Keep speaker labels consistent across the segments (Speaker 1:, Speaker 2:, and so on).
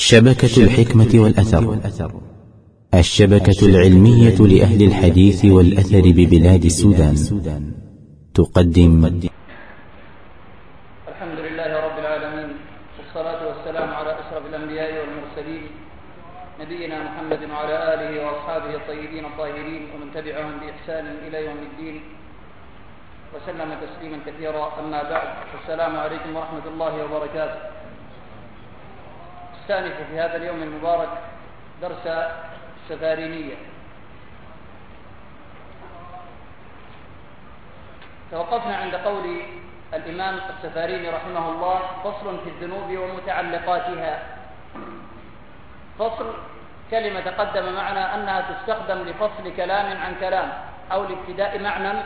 Speaker 1: شبكة الحكمة والأثر. الشبكة العلمية لأهل الحديث والأثر ببلاد السودان. تقدم.
Speaker 2: الحمد لله رب العالمين والصلاة والسلام على أشرف الأنبياء والمرسلين نبينا محمد وعلى آله وأصحابه الطيبين الطاهرين ومن تبعهم بإحسان إلى يوم الدين وسلم تسليما كثيرا. أما بعد السلام عليكم ورحمة الله وبركاته. نستأنف في هذا اليوم المبارك درس السفارينية توقفنا عند قول الإمام السفاريني رحمه الله فصل في الذنوب ومتعلقاتها. فصل كلمة تقدم معنا أنها تستخدم لفصل كلام عن كلام أو لابتداء معنى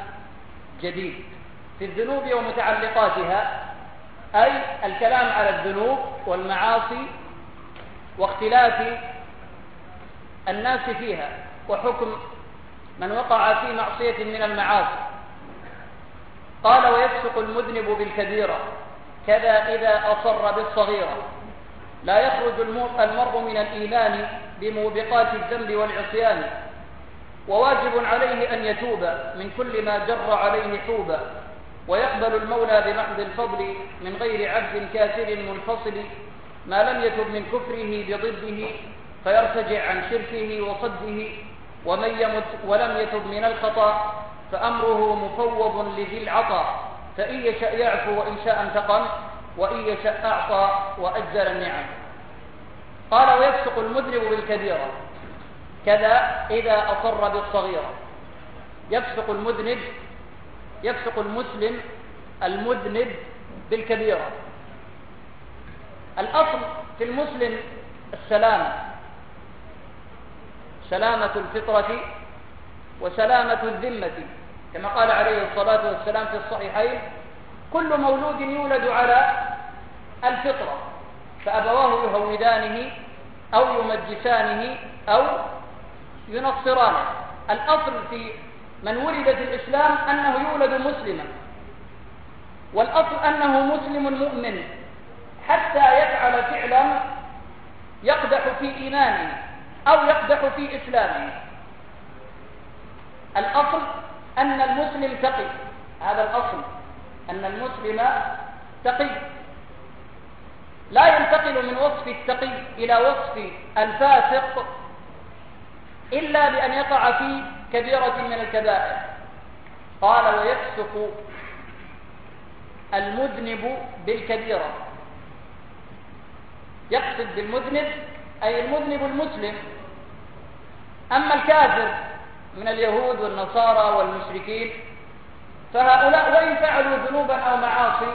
Speaker 2: جديد. في الذنوب ومتعلقاتها أي الكلام على الذنوب والمعاصي واختلاف الناس فيها وحكم من وقع في معصية من المعاصي. قال ويفسق المذنب بالكبيرة كذا إذا أصر بالصغيرة لا يخرج المرء من الإيمان بموبقات الذنب والعصيان. وواجب عليه أن يتوب من كل ما جر عليه حوبا ويقبل المولى بمحض الفضل من غير عبد كافر منفصل. ما لم يتب من كفره بضده فيرتجع عن شركه وصده ومن يمت ولم يتب من الخطأ فأمره مفوض لذي العطا فإن يشاء يعفو وإن شاء انتقم وإن يشاء أعطى وأجزل النعم. قال ويفسق المذنب بالكبيرة. كذا إذا أصر بالصغيرة. يفسق المذنب يفسق المسلم المذنب بالكبيرة. الأصل في المسلم السلامة. سلامة الفطرة وسلامة الذمة. كما قال عليه الصلاة والسلام في الصحيحين كل مولود يولد على الفطرة فأبواه يهودانه أو يمجسانه أو ينصرانه. الأصل في من ولد في الإسلام أنه يولد مسلما والأصل أنه مسلم مؤمن. حتى يفعل فعلا يقدح في إيمانه أو يقدح في إسلامه. الأصل أن المسلم تقي. هذا الأصل أن المسلم تقي. لا ينتقل من وصف التقي إلى وصف الفاسق إلا بأن يقع في كبيرة من الكبائر. قال ويفسق المذنب بالكبيرة. يقصد بالمذنب أي المذنب المسلم. أما الكافر من اليهود والنصارى والمشركين فهؤلاء وإن فعلوا ذنوبا أو معاصي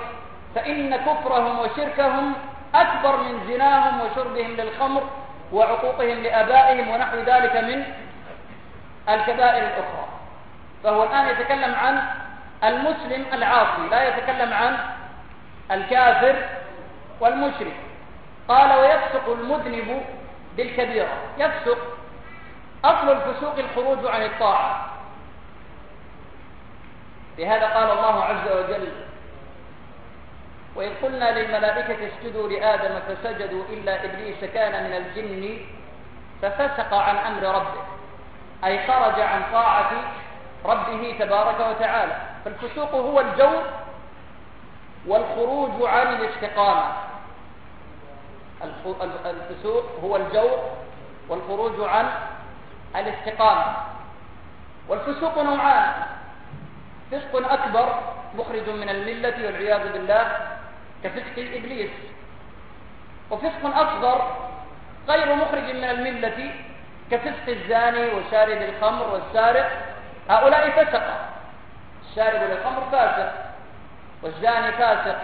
Speaker 2: فإن كفرهم وشركهم أكبر من زناهم وشربهم للخمر وعقوقهم لآبائهم ونحو ذلك من الكبائر الأخرى. فهو الآن يتكلم عن المسلم العاصي لا يتكلم عن الكافر والمشرك. قال ويفسق المذنب بالكبيرة. يفسق أصل الفسوق الخروج عن الطاعة. لهذا قال الله عز وجل وإذ قلنا للملائكة اسجدوا لآدم فسجدوا إلا إبليس كان من الجن ففسق عن أمر ربه أي خرج عن طاعة ربه تبارك وتعالى. فالفسوق هو الجور والخروج عن الاستقامة. الفسوق هو الجور والخروج عن الاستقامة. والفسوق نوعان. فسق أكبر مخرج من الملة والعياذ بالله كفسق إبليس. وفسق أصغر غير مخرج من الملة كفسق الزاني وشارب الخمر والسارق. هؤلاء فسق. الشارب للخمر فاسق. والزاني فاسق.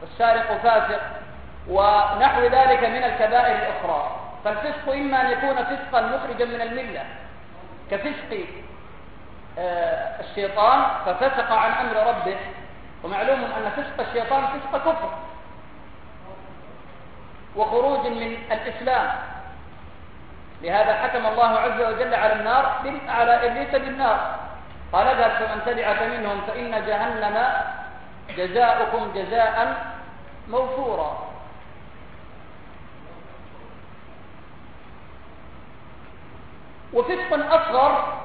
Speaker 2: والسارق فاسق. ونحو ذلك من الكبائر الأخرى. فالفسق إما أن يكون فسقا مخرجا من الملة كفسق آه، الشيطان ففسق عن أمر ربه ومعلوم أن فسق الشيطان فسق كفر وخروج من الإسلام. لهذا حكم الله عز وجل على النار على إبليس بالنار. قال اذهب فمن تبعك منهم فإن جهنم جزاؤكم جزاء موفورا. وفسق أصغر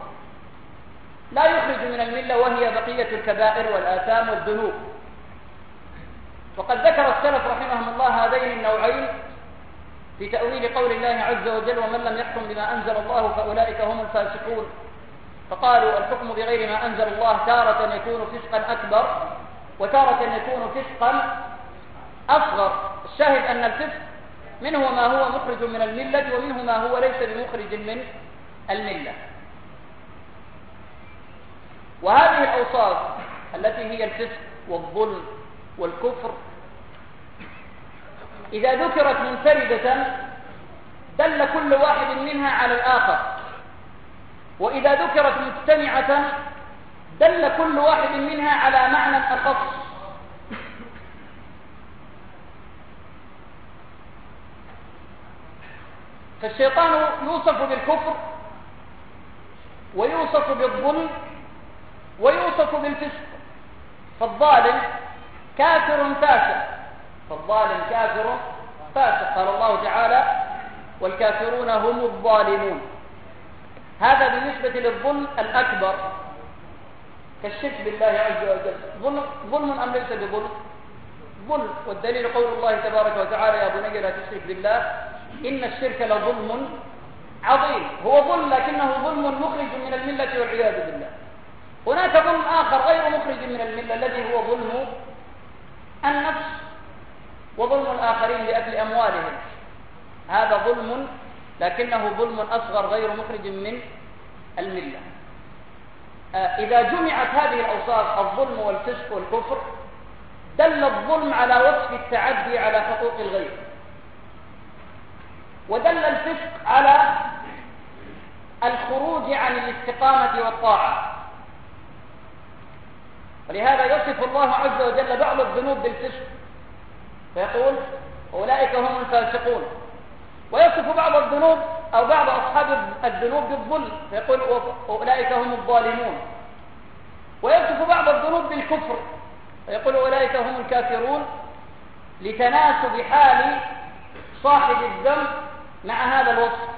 Speaker 2: لا يخرج من الملة وهي بقية الكبائر والآثام والذنوب. وقد ذكر السلف رحمهم الله هذين النوعين في تأويل قول الله عز وجل ومن لم يحكم بما أنزل الله فأولئك هم الفاسقون فقالوا الحكم بغير ما أنزل الله تارة يكون فسقا أكبر وتارة يكون فسقا أصغر الشاهد أن الفسق منه ما هو مخرج من الملة ومنه ما هو ليس بمخرج من الملة. وهذه الأوصاف التي هي الفسق والظلم والكفر إذا ذكرت منفردة دل كل واحد منها على الآخر. وإذا ذكرت مجتمعة دل كل واحد منها على معنى أخص. فالشيطان يوصف بالكفر ويوصف بالظلم ويوصف بالفسق. فالظالم كافر فاسق. فالظالم كافر فاسق. قال الله تعالى والكافرون هم الظالمون. هذا بالنسبة للظلم الأكبر. كالشرك بالله عز وجل. ظلم, ظلم أم ليس بظلم؟ ظلم. والدليل قول الله تبارك وتعالى يا بني لا تشرك بالله. إن الشرك لظلم عظيم. هو ظلم لكنه ظلم مخرج من الملة والعياذ بالله. هناك ظلم آخر غير مخرج من الملة الذي هو ظلم النفس وظلم الآخرين لأكل أموالهم. هذا ظلم لكنه ظلم أصغر غير مخرج من الملة. آه، إذا جمعت هذه الأوصاف الظلم والفسق والكفر دل الظلم على وصف التعدي على حقوق الغير. ودل الفسق على الخروج عن الاستقامة والطاعة. ولهذا يصف الله عز وجل بعض الذنوب بالفسق. فيقول أولئك هم الفاسقون. ويصف بعض الذنوب أو بعض أصحاب الذنوب بالظلم. فيقول أولئك هم الظالمون. ويصف بعض الذنوب بالكفر. فيقول أولئك هم الكافرون لتناسب حال صاحب الذنب مع هذا الوصف.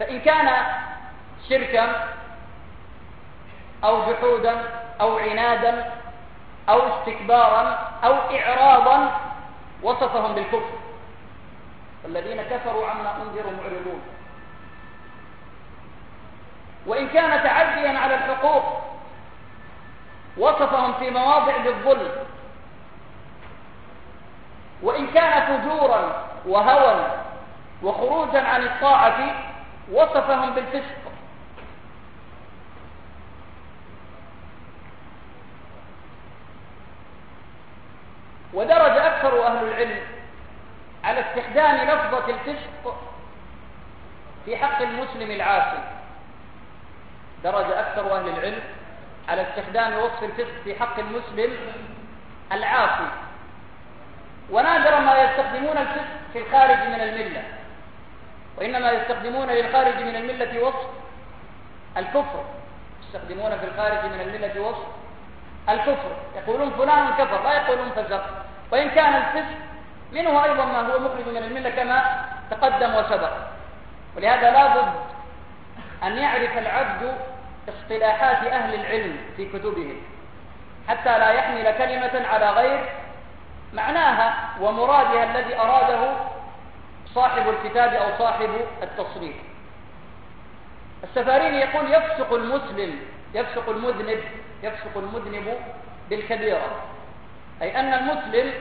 Speaker 2: فإن كان شركا أو جحودا أو عنادا أو استكبارا أو إعراضا وصفهم بالكفر. والذين كفروا عما أنذروا معرضون. وإن كان تعديا على الحقوق وصفهم في مواضع بالظلم وإن كان فجورا وهوى وخروجا عن الطاعة وصفهم بالفسق. ودرج أكثر أهل العلم على استخدام لفظة الفسق في حق المسلم العاصي درج أكثر أهل العلم على استخدام وصف الفسق في حق المسلم العاصي ونادر ما يستخدمون الفسق في الخارج من الملة. وإنما يستخدمون للخارج من الملة وصف الكفر. يستخدمون في الخارج من الملة وصف الكفر. يقولون فلان كفر لا يقولون فسق وإن كان الفسق منه أيضا ما هو مخرج من الملة كما تقدم وسبق. ولهذا لا بد أن يعرف العبد اصطلاحات أهل العلم في كتبهم حتى لا يحمل كلمة على غير معناها ومرادها الذي أراده صاحب الكتاب أو صاحب التصريف السفارين يقول يفسق المسلم يفسق المذنب يفسق المذنب بالكبيرة. أي أن المسلم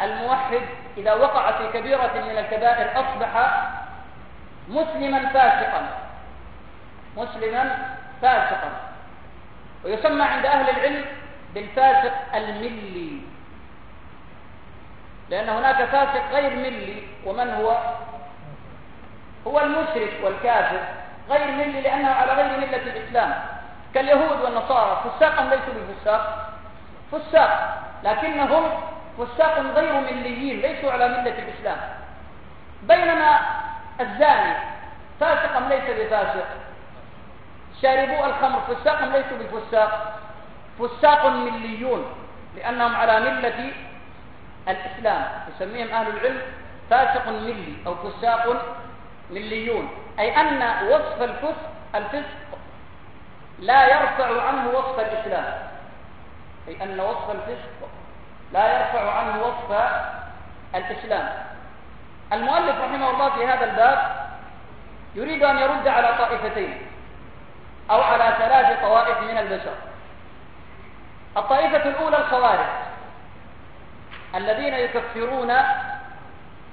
Speaker 2: الموحد إذا وقع في كبيرة من الكبائر أصبح مسلما فاسقا. مسلما فاسقا. ويسمى عند أهل العلم بالفاسق الملي. لأن هناك فاسق غير ملي ومن هو؟ هو المشرك والكافر غير ملي لأنه على غير ملة الإسلام. كاليهود والنصارى فساقا ليسوا بفساق فساق لكنهم فساق غير مليين ليسوا على ملة الإسلام. بينما الزاني فاسقا ليس بفاسق؟ شاربو الخمر فساقا ليسوا بفساق؟ فساق مليون لأنهم على ملة الإسلام يسميهم أهل العلم فاسق ملي أو فساق مليون. أي أن وصف الفسق الفسق لا يرفع عنه وصف الإسلام. أي أن وصف الفسق لا يرفع عنه وصف الإسلام. المؤلف رحمه الله في هذا الباب يريد أن يرد على طائفتين أو على ثلاث طوائف من البشر. الطائفة الأولى الخوارج. الذين يكفرون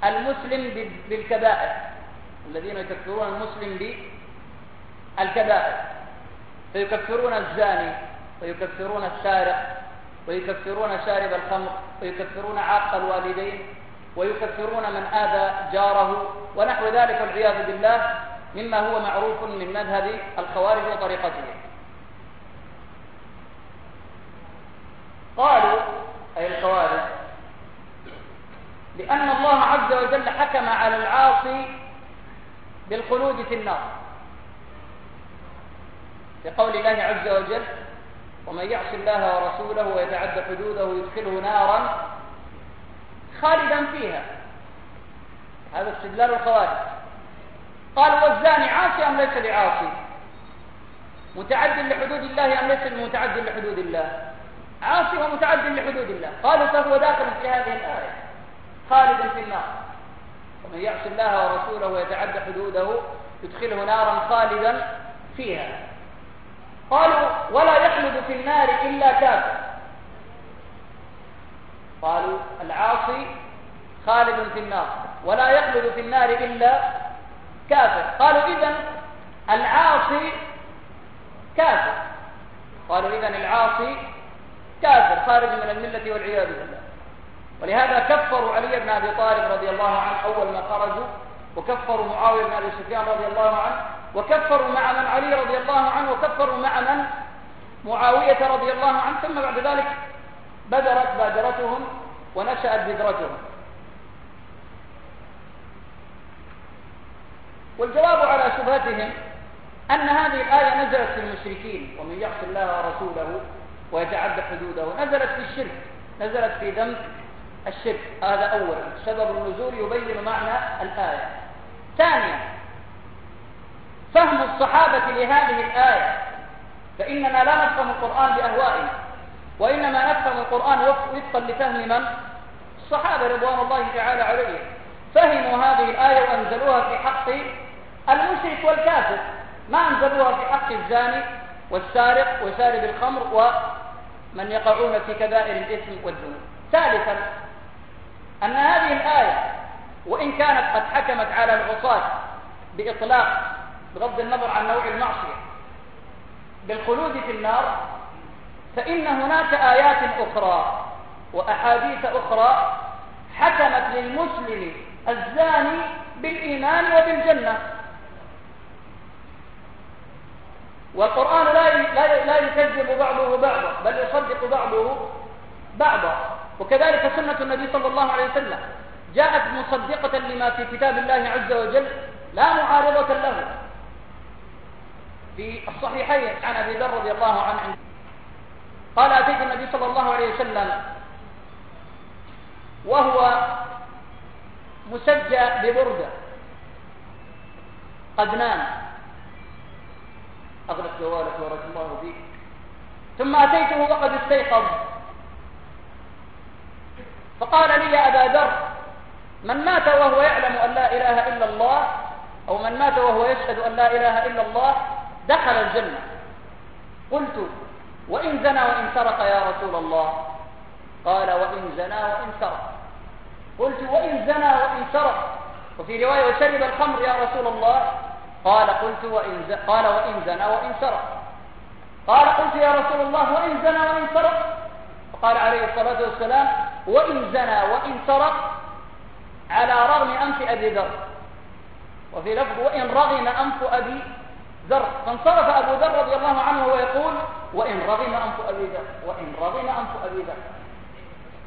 Speaker 2: المسلم بالكبائر. الذين يكفرون المسلم بالكبائر. فيكفرون الزاني ويكفرون السارق ويكفرون شارب الخمر ويكفرون عاق الوالدين ويكفرون من آذى جاره ونحو ذلك والعياذ بالله مما هو معروف من مذهب الخوارج وطريقتهم. قالوا أي الخوارج لأن الله عز وجل حكم على العاصي بالخلود في النار. في قول الله عز وجل ومن يعص الله ورسوله ويتعدى حدوده يدخله نارا خالدا فيها. هذا استدلال الخوارج. قال والزاني عاصي أم ليس بعاصي؟ متعد لحدود الله أم ليس متعد لحدود الله؟ عاصي ومتعد لحدود الله. قالوا فهو داخل في هذه الآية. خالدا في النار. ومن يعص الله ورسوله ويتعدى حدوده يدخله نارا خالدا فيها. قالوا ولا يخلد في النار إلا كافر. قالوا العاصي خالد في النار. ولا يخلد في النار إلا كافر. قالوا إذا العاصي كافر. قالوا إذا العاصي كافر خارج من الملة والعياذ بالله. ولهذا كفروا علي بن أبي طالب رضي الله عنه أول ما خرجوا وكفروا معاوية بن أبي سفيان رضي الله عنه وكفروا مع من؟ علي رضي الله عنه وكفروا مع من؟ معاوية رضي الله عنه ثم بعد ذلك بدرت بادرتهم ونشأت بذرتهم والجواب على شبهتهم أن هذه الآية نزلت في المشركين ومن يعص الله ورسوله ويتعدى حدوده نزلت في الشرك نزلت في ذنب الشرك. هذا أولا سبب النزول يبين معنى الآية. ثانيا فهم الصحابة لهذه الآية. فإننا لا نفهم القرآن بأهوائنا وإنما نفهم القرآن وفقا لفهم من؟ الصحابة رضوان الله تعالى عليهم. فهموا هذه الآية وأنزلوها في حق المشرك والكافر. ما أنزلوها في حق الزاني والسارق وشارب الخمر ومن يقعون في كبائر الإثم والذنوب. ثالثا أن هذه الآية وإن كانت قد حكمت على العصاة بإطلاق بغض النظر عن نوع المعصية بالخلود في النار فإن هناك آيات أخرى وأحاديث أخرى حكمت للمسلم الزاني بالإيمان وبالجنة. والقرآن لا لا يكذب بعضه بعضا بل يصدق بعضه بعضا. وكذلك سنة النبي صلى الله عليه وسلم جاءت مصدقة لما في كتاب الله عز وجل لا معارضة له. في الصحيحين عن أبي ذر رضي الله عنه. قال أتيت النبي صلى الله عليه وسلم وهو مسجى ببردة قد نام. أغلق جوالك بارك الله فيك ثم أتيته وقد استيقظ. فقال لي يا أبا ذر من مات وهو يعلم أن لا إله إلا الله أو من مات وهو يشهد أن لا إله إلا الله دخل الجنة. قلت وإن زنى وإن سرق يا رسول الله. قال وإن زنى وإن سرق. قلت وإن زنى وإن سرق. وفي رواية وشرب الخمر يا رسول الله. قال قلت وإن قال وإن زنى وإن سرق. قال قلت يا رسول الله وإن زنى وإن سرق. فقال عليه الصلاة والسلام وإن زنى وإن سرق على رغم أنف أبي ذر. وفي لفظ وإن رغم أنف أبي ذر. فانصرف أبو ذر رضي الله عنه وهو يقول وإن رغم أنف أبي ذر وإن رغم أنف أبي ذر.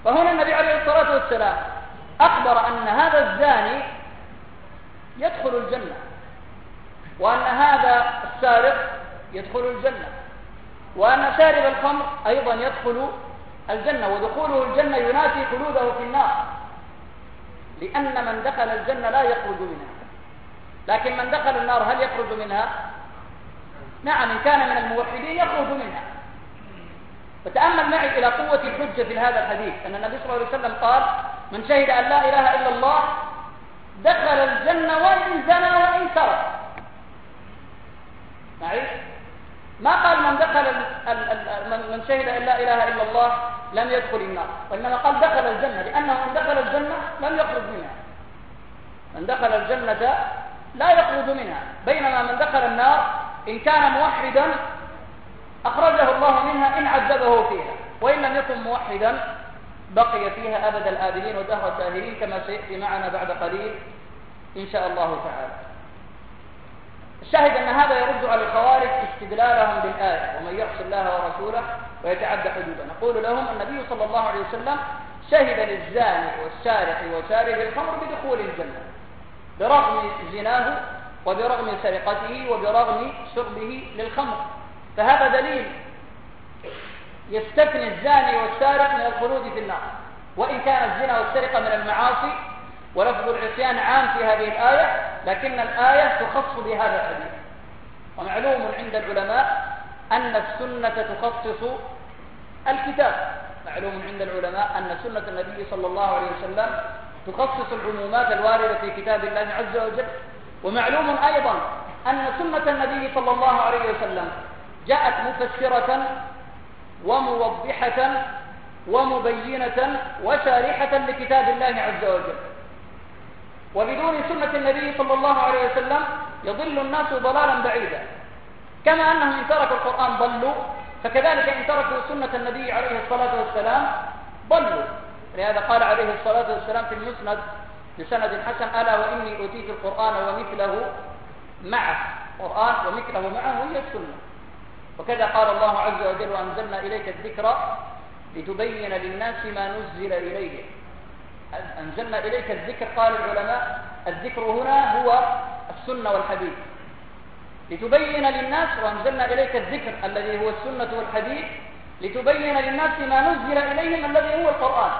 Speaker 2: فهنا النبي عليه الصلاة والسلام أخبر أن هذا الزاني يدخل الجنة وأن هذا السارق يدخل الجنة وأن شارب الخمر أيضا يدخل الجنة ودخوله الجنة ينافي خلوده في النار. لأن من دخل الجنة لا يخرج منها. لكن من دخل النار هل يخرج منها؟ نعم إن كان من الموحدين يخرج منها. فتأمل معي إلى قوة الحجة في هذا الحديث. أن النبي صلى الله عليه وسلم قال من شهد أن لا إله إلا الله دخل الجنة وإن زنى وإن سرق. معي؟ ما قال من دخل من شهد أن لا إله إلا الله لم يدخل النار. وإنما قال دخل الجنة لأنه من دخل الجنة لم يخرج منها. من دخل الجنة لا يخرج منها. بينما من دخل النار إن كان موحدا أخرجه الله منها إن عذبه فيها. وإن لم يكن موحدا بقي فيها أبد الآبدين ودهر الداهرين كما سيأتي معنا بعد قليل إن شاء الله تعالى. الشاهد أن هذا يرد على الخوارج استدلالهم بالآية ومن يعص الله ورسوله ويتعدى حدوده. نقول لهم النبي صلى الله عليه وسلم شهد للزاني والسارق وشارب الخمر بدخول الجنة برغم زناه وبرغم سرقته وبرغم شربه للخمر. فهذا دليل يستثني الزاني والسارق من الخلود في النار. وإن كان الزنا والسرقة من المعاصي ولفظ العصيان عام في هذه الآية لكن الآية تخص بهذا الحديث. ومعلوم عند العلماء أن السنة تخصص الكتاب. معلوم عند العلماء أن سنة النبي صلى الله عليه وسلم تخصص العمومات الواردة في كتاب الله عز وجل. ومعلوم أيضا أن سنة النبي صلى الله عليه وسلم جاءت مفسرة وموضحة ومبينة وشارحة لكتاب الله عز وجل. وبدون سنة النبي صلى الله عليه وسلم يضل الناس ضلالا بعيدا. كما أنهم إن تركوا القرآن ضلوا فكذلك إن تركوا سنة النبي عليه الصلاة والسلام ضلوا. لهذا قال عليه الصلاة والسلام في المسند بسند حسن ألا وإني أوتيت القرآن ومثله معه. قرآن ومثله معه هي السنة. وكذا قال الله عز وجل وأنزلنا إليك الذكر لتبين للناس ما نزل إليهم أنزلنا إليك الذكر قال العلماء الذكر هنا هو السنة والحديث. لتبين للناس وأنزلنا إليك الذكر الذي هو السنة والحديث لتبين للناس ما نزل إليهم الذي هو القرآن.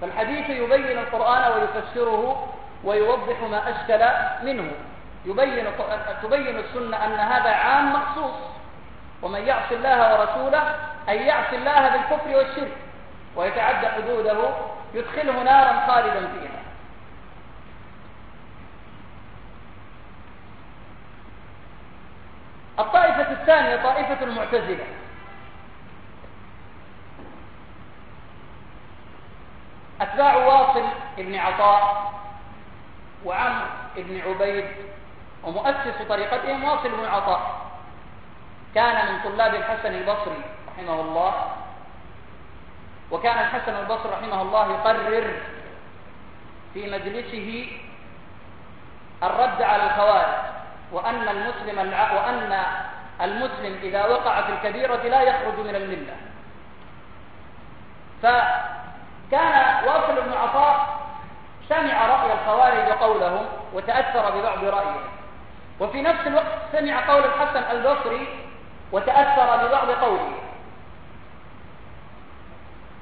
Speaker 2: فالحديث يبين القرآن ويفسره ويوضح ما أشكل منه. يبين تبين السنة أن هذا عام مخصوص. ومن يعص الله ورسوله أي يعصي الله بالكفر والشرك ويتعدى حدوده يدخله نارا خالدا فيها. الطائفة الثانية طائفة المعتزلة. أتباع واصل بن عطاء وعمر بن عبيد ومؤسس طريقتهم واصل بن عطاء. كان من طلاب الحسن البصري رحمه الله. وكان الحسن البصري رحمه الله يقرر في مجلسه الرد على الخوارج وأن المسلم وأن المسلم إذا وقع في الكبيرة لا يخرج من الملة. فكان واصل بن عطاء سمع رأي الخوارج وقولهم وتأثر ببعض رأيهم. وفي نفس الوقت سمع قول الحسن البصري وتأثر ببعض قوله.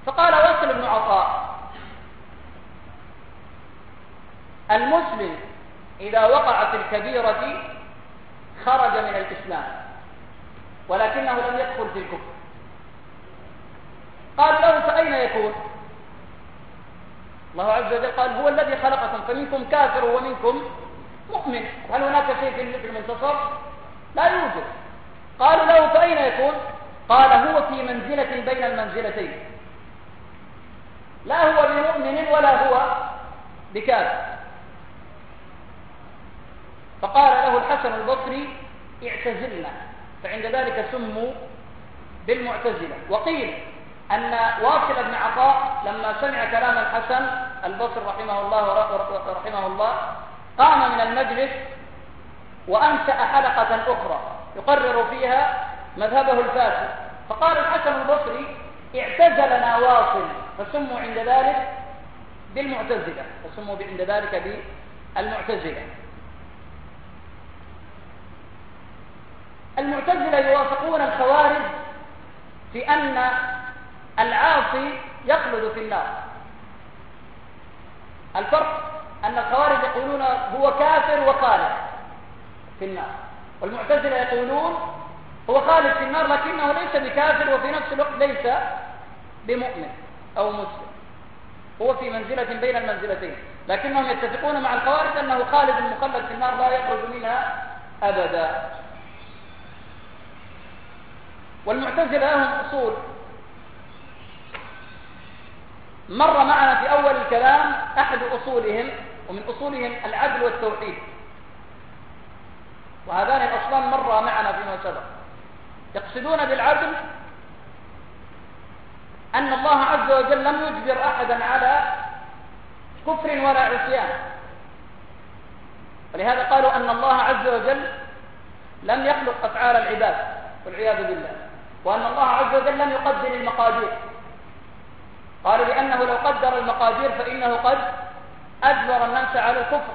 Speaker 2: فقال واصل بن عطاء المسلم إذا وقع في الكبيرة خرج من الإسلام ولكنه لم يدخل في الكفر. قال له فأين يكون؟ الله عز وجل قال هو الذي خلقكم فمنكم كافر ومنكم مؤمن. هل هناك شيء في المنتصف لا يوجد. قالوا له فأين يكون؟ قال هو في منزلة بين المنزلتين. لا هو بمؤمن ولا هو بكافر فقال له الحسن البصري اعتزلنا. فعند ذلك سموا بالمعتزلة. وقيل أن واصل بن عطاء لما سمع كلام الحسن البصري رحمه الله رحمه الله قام من المجلس وأنشأ حلقة أخرى يقرر فيها مذهبه الفاسد. فقال الحسن البصري اعتزلنا واصل فسموا عند ذلك بالمعتزلة فسموا عند ذلك بالمعتزلة. المعتزلة يوافقون الخوارج في أن العاصي يخلد في النار. الفرق أن الخوارج يقولون هو كافر وخالد في النار والمعتزلة يقولون هو خالد في النار لكنه ليس بكافر وفي نفس الوقت ليس بمؤمن أو مسلم. هو في منزلة بين المنزلتين لكنهم يتفقون مع الخوارج أنه خالد مخلد في النار لا يخرج منها أبدا. والمعتزلة لهم أصول. مر معنا في أول الكلام أحد أصولهم ومن أصولهم العدل والتوحيد. وهذان الأصلان مر معنا فيما سبق. يقصدون بالعدل أن الله عز وجل لم يجبر أحدا على كفر ولا عصيان. ولهذا قالوا أن الله عز وجل لم يخلق أفعال العباد والعياذ بالله. وأن الله عز وجل لم يقدر المقادير. قالوا لأنه لو قدر المقادير فإنه قد أجبر الناس على الكفر.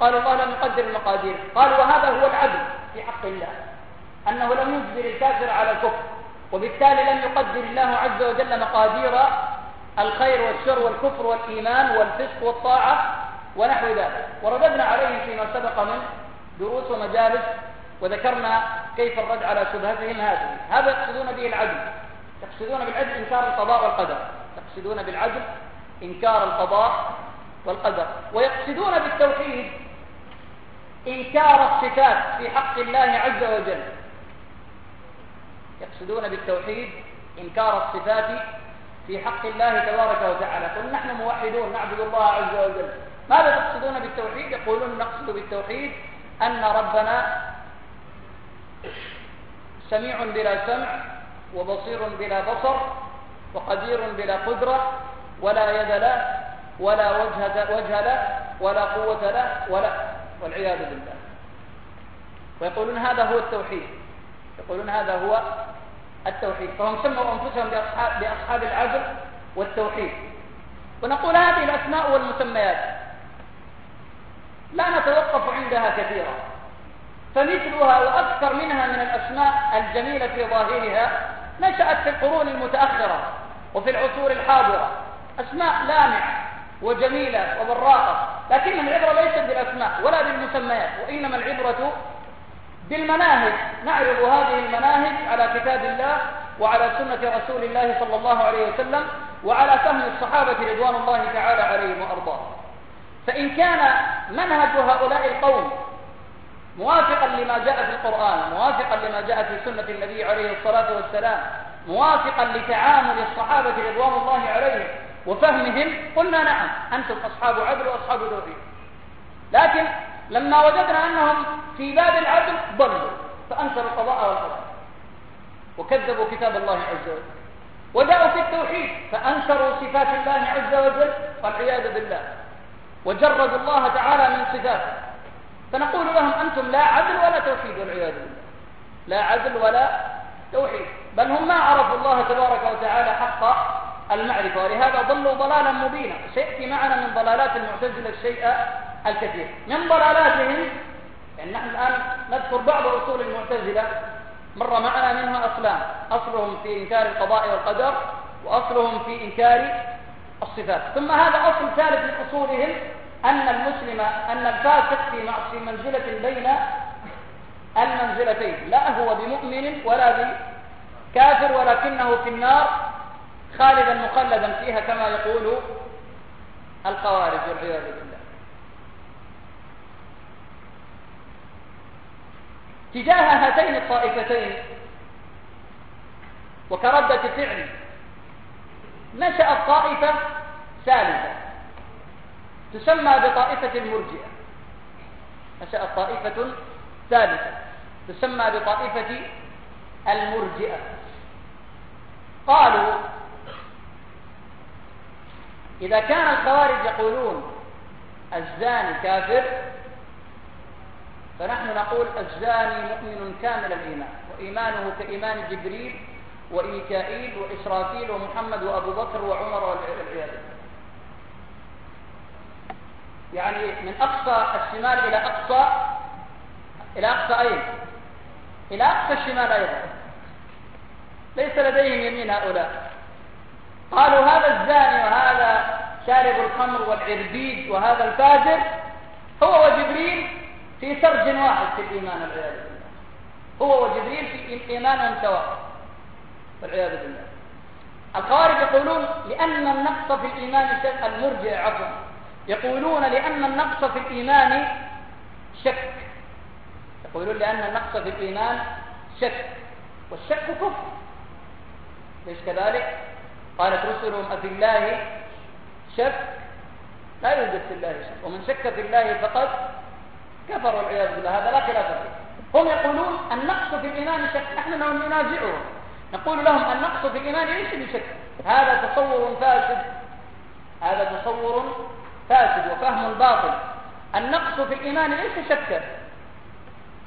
Speaker 2: قال الله لم يقدر المقادير. قالوا وهذا هو العدل في حق الله. أنه لم يجبر الكافر على الكفر وبالتالي لم يقدر الله عز وجل مقادير الخير والشر والكفر والإيمان والفسق والطاعة ونحو ذلك. ورددنا عليهم فيما سبق من دروس ومجالس وذكرنا كيف الرد على شبهتهم هذه. هذا يقصدون به العدل. يقصدون بالعدل إنكار القضاء والقدر. يقصدون بالعدل إنكار القضاء والقدر. ويقصدون بالتوحيد إنكار الصفات في حق الله عز وجل. يقصدون بالتوحيد إنكار الصفات في حق الله تبارك وتعالى. قل نحن موحدون نعبد الله عز وجل. ماذا تقصدون بالتوحيد؟ يقولون نقصد بالتوحيد أن ربنا سميع بلا سمع وبصير بلا بصر وقدير بلا قدرة ولا يد له ولا وجه, وجه له ولا قوة له ولا والعياذ بالله. ويقولون هذا هو التوحيد. يقولون هذا هو التوحيد فهم سموا أنفسهم بأصحاب, بأصحاب العدل والتوحيد. ونقول هذه الأسماء والمسميات لا نتوقف عندها كثيرا. فمثلها وأكثر منها من الأسماء الجميلة في ظاهرها نشأت في القرون المتأخرة وفي العصور الحاضرة. أسماء لامعة وجميلة وبراقة لكن العبرة ليست بالأسماء ولا بالمسميات وإنما العبرة بالمناهج. نعرض هذه المناهج على كتاب الله وعلى سنة رسول الله صلى الله عليه وسلم وعلى فهم الصحابة رضوان الله تعالى عليهم وأرضاهم. فإن كان منهج هؤلاء القوم موافقا لما جاء في القرآن موافقا لما جاء في سنة النبي عليه الصلاة والسلام موافقا لتعامل الصحابة رضوان الله عليهم وفهمهم قلنا نعم أنتم أصحاب عدل وأصحاب توحيد لكن لما وجدنا أنهم في باب العدل ضلوا فأنكروا القضاء والقدر. وكذبوا كتاب الله عز وجل. وجاءوا في التوحيد فأنكروا صفات الله عز وجل والعياذ بالله. وجردوا الله تعالى من صفاته. فنقول لهم أنتم لا عدل ولا توحيد والعياذ بالله. لا عدل ولا توحيد. بل هم ما عرفوا الله تبارك وتعالى حق المعرفة. ولهذا ضلوا ضلالا مبينا. سيأتي معنا من ضلالات المعتزلة الشيء الكثير. من ضلالاتهم يعني نحن الآن نذكر بعض أصول المعتزلة مر معنا منها أصلان. أصلهم في إنكار القضاء والقدر وأصلهم في إنكار الصفات. ثم هذا أصل ثالث من أصولهم أن المسلم أن الفاسق في منزلة بين المنزلتين. لا هو بمؤمن ولا بكافر ولكنه في النار خالدا مخلدا فيها كما يقول الخوارج والعياذ بالله. تجاه هاتين الطائفتين. وكردة فعل. نشأت طائفة ثالثة. تسمى بطائفة المرجئة نشأت طائفة ثالثة تسمى بطائفة المرجئة. قالوا إذا كان الخوارج يقولون الزاني كافر فنحن نقول الزاني مؤمن كامل الإيمان وإيمانه كإيمان جبريل وإيكائيل وإسرافيل ومحمد وأبو بكر وعمر والعياذ يعني من أقصى الشمال إلى أقصى إلى أقصى أين؟ إلى أقصى الشمال أيضا. ليس لديهم يمين هؤلاء. قالوا هذا الزاني وهذا شارب الخمر والعربيد وهذا الفاجر هو وجبريل في سرج واحد في الإيمان والعياذ بالله. هو وجبريل في إيمانهم سواء والعياذ بالله. الخوارج يقولون لأن النقص في الإيمان شك المرجع عفوا. يقولون لأن النقص في الإيمان شك. يقولون لأن النقص في الإيمان شك. والشك كفر. ليش كذلك؟ قالت رسلهم أفي الله شك؟ لا يوجد في الله شك. ومن شك في الله فقد كفر والعياذ بالله هذا لا خلاف فيه. هم يقولون النقص في الإيمان شك نحن ننازعهم. نقول لهم النقص في الإيمان ليس بشك. هذا تصور فاسد. هذا تصور فاسد وفهم باطل النقص في الإيمان ليس شكا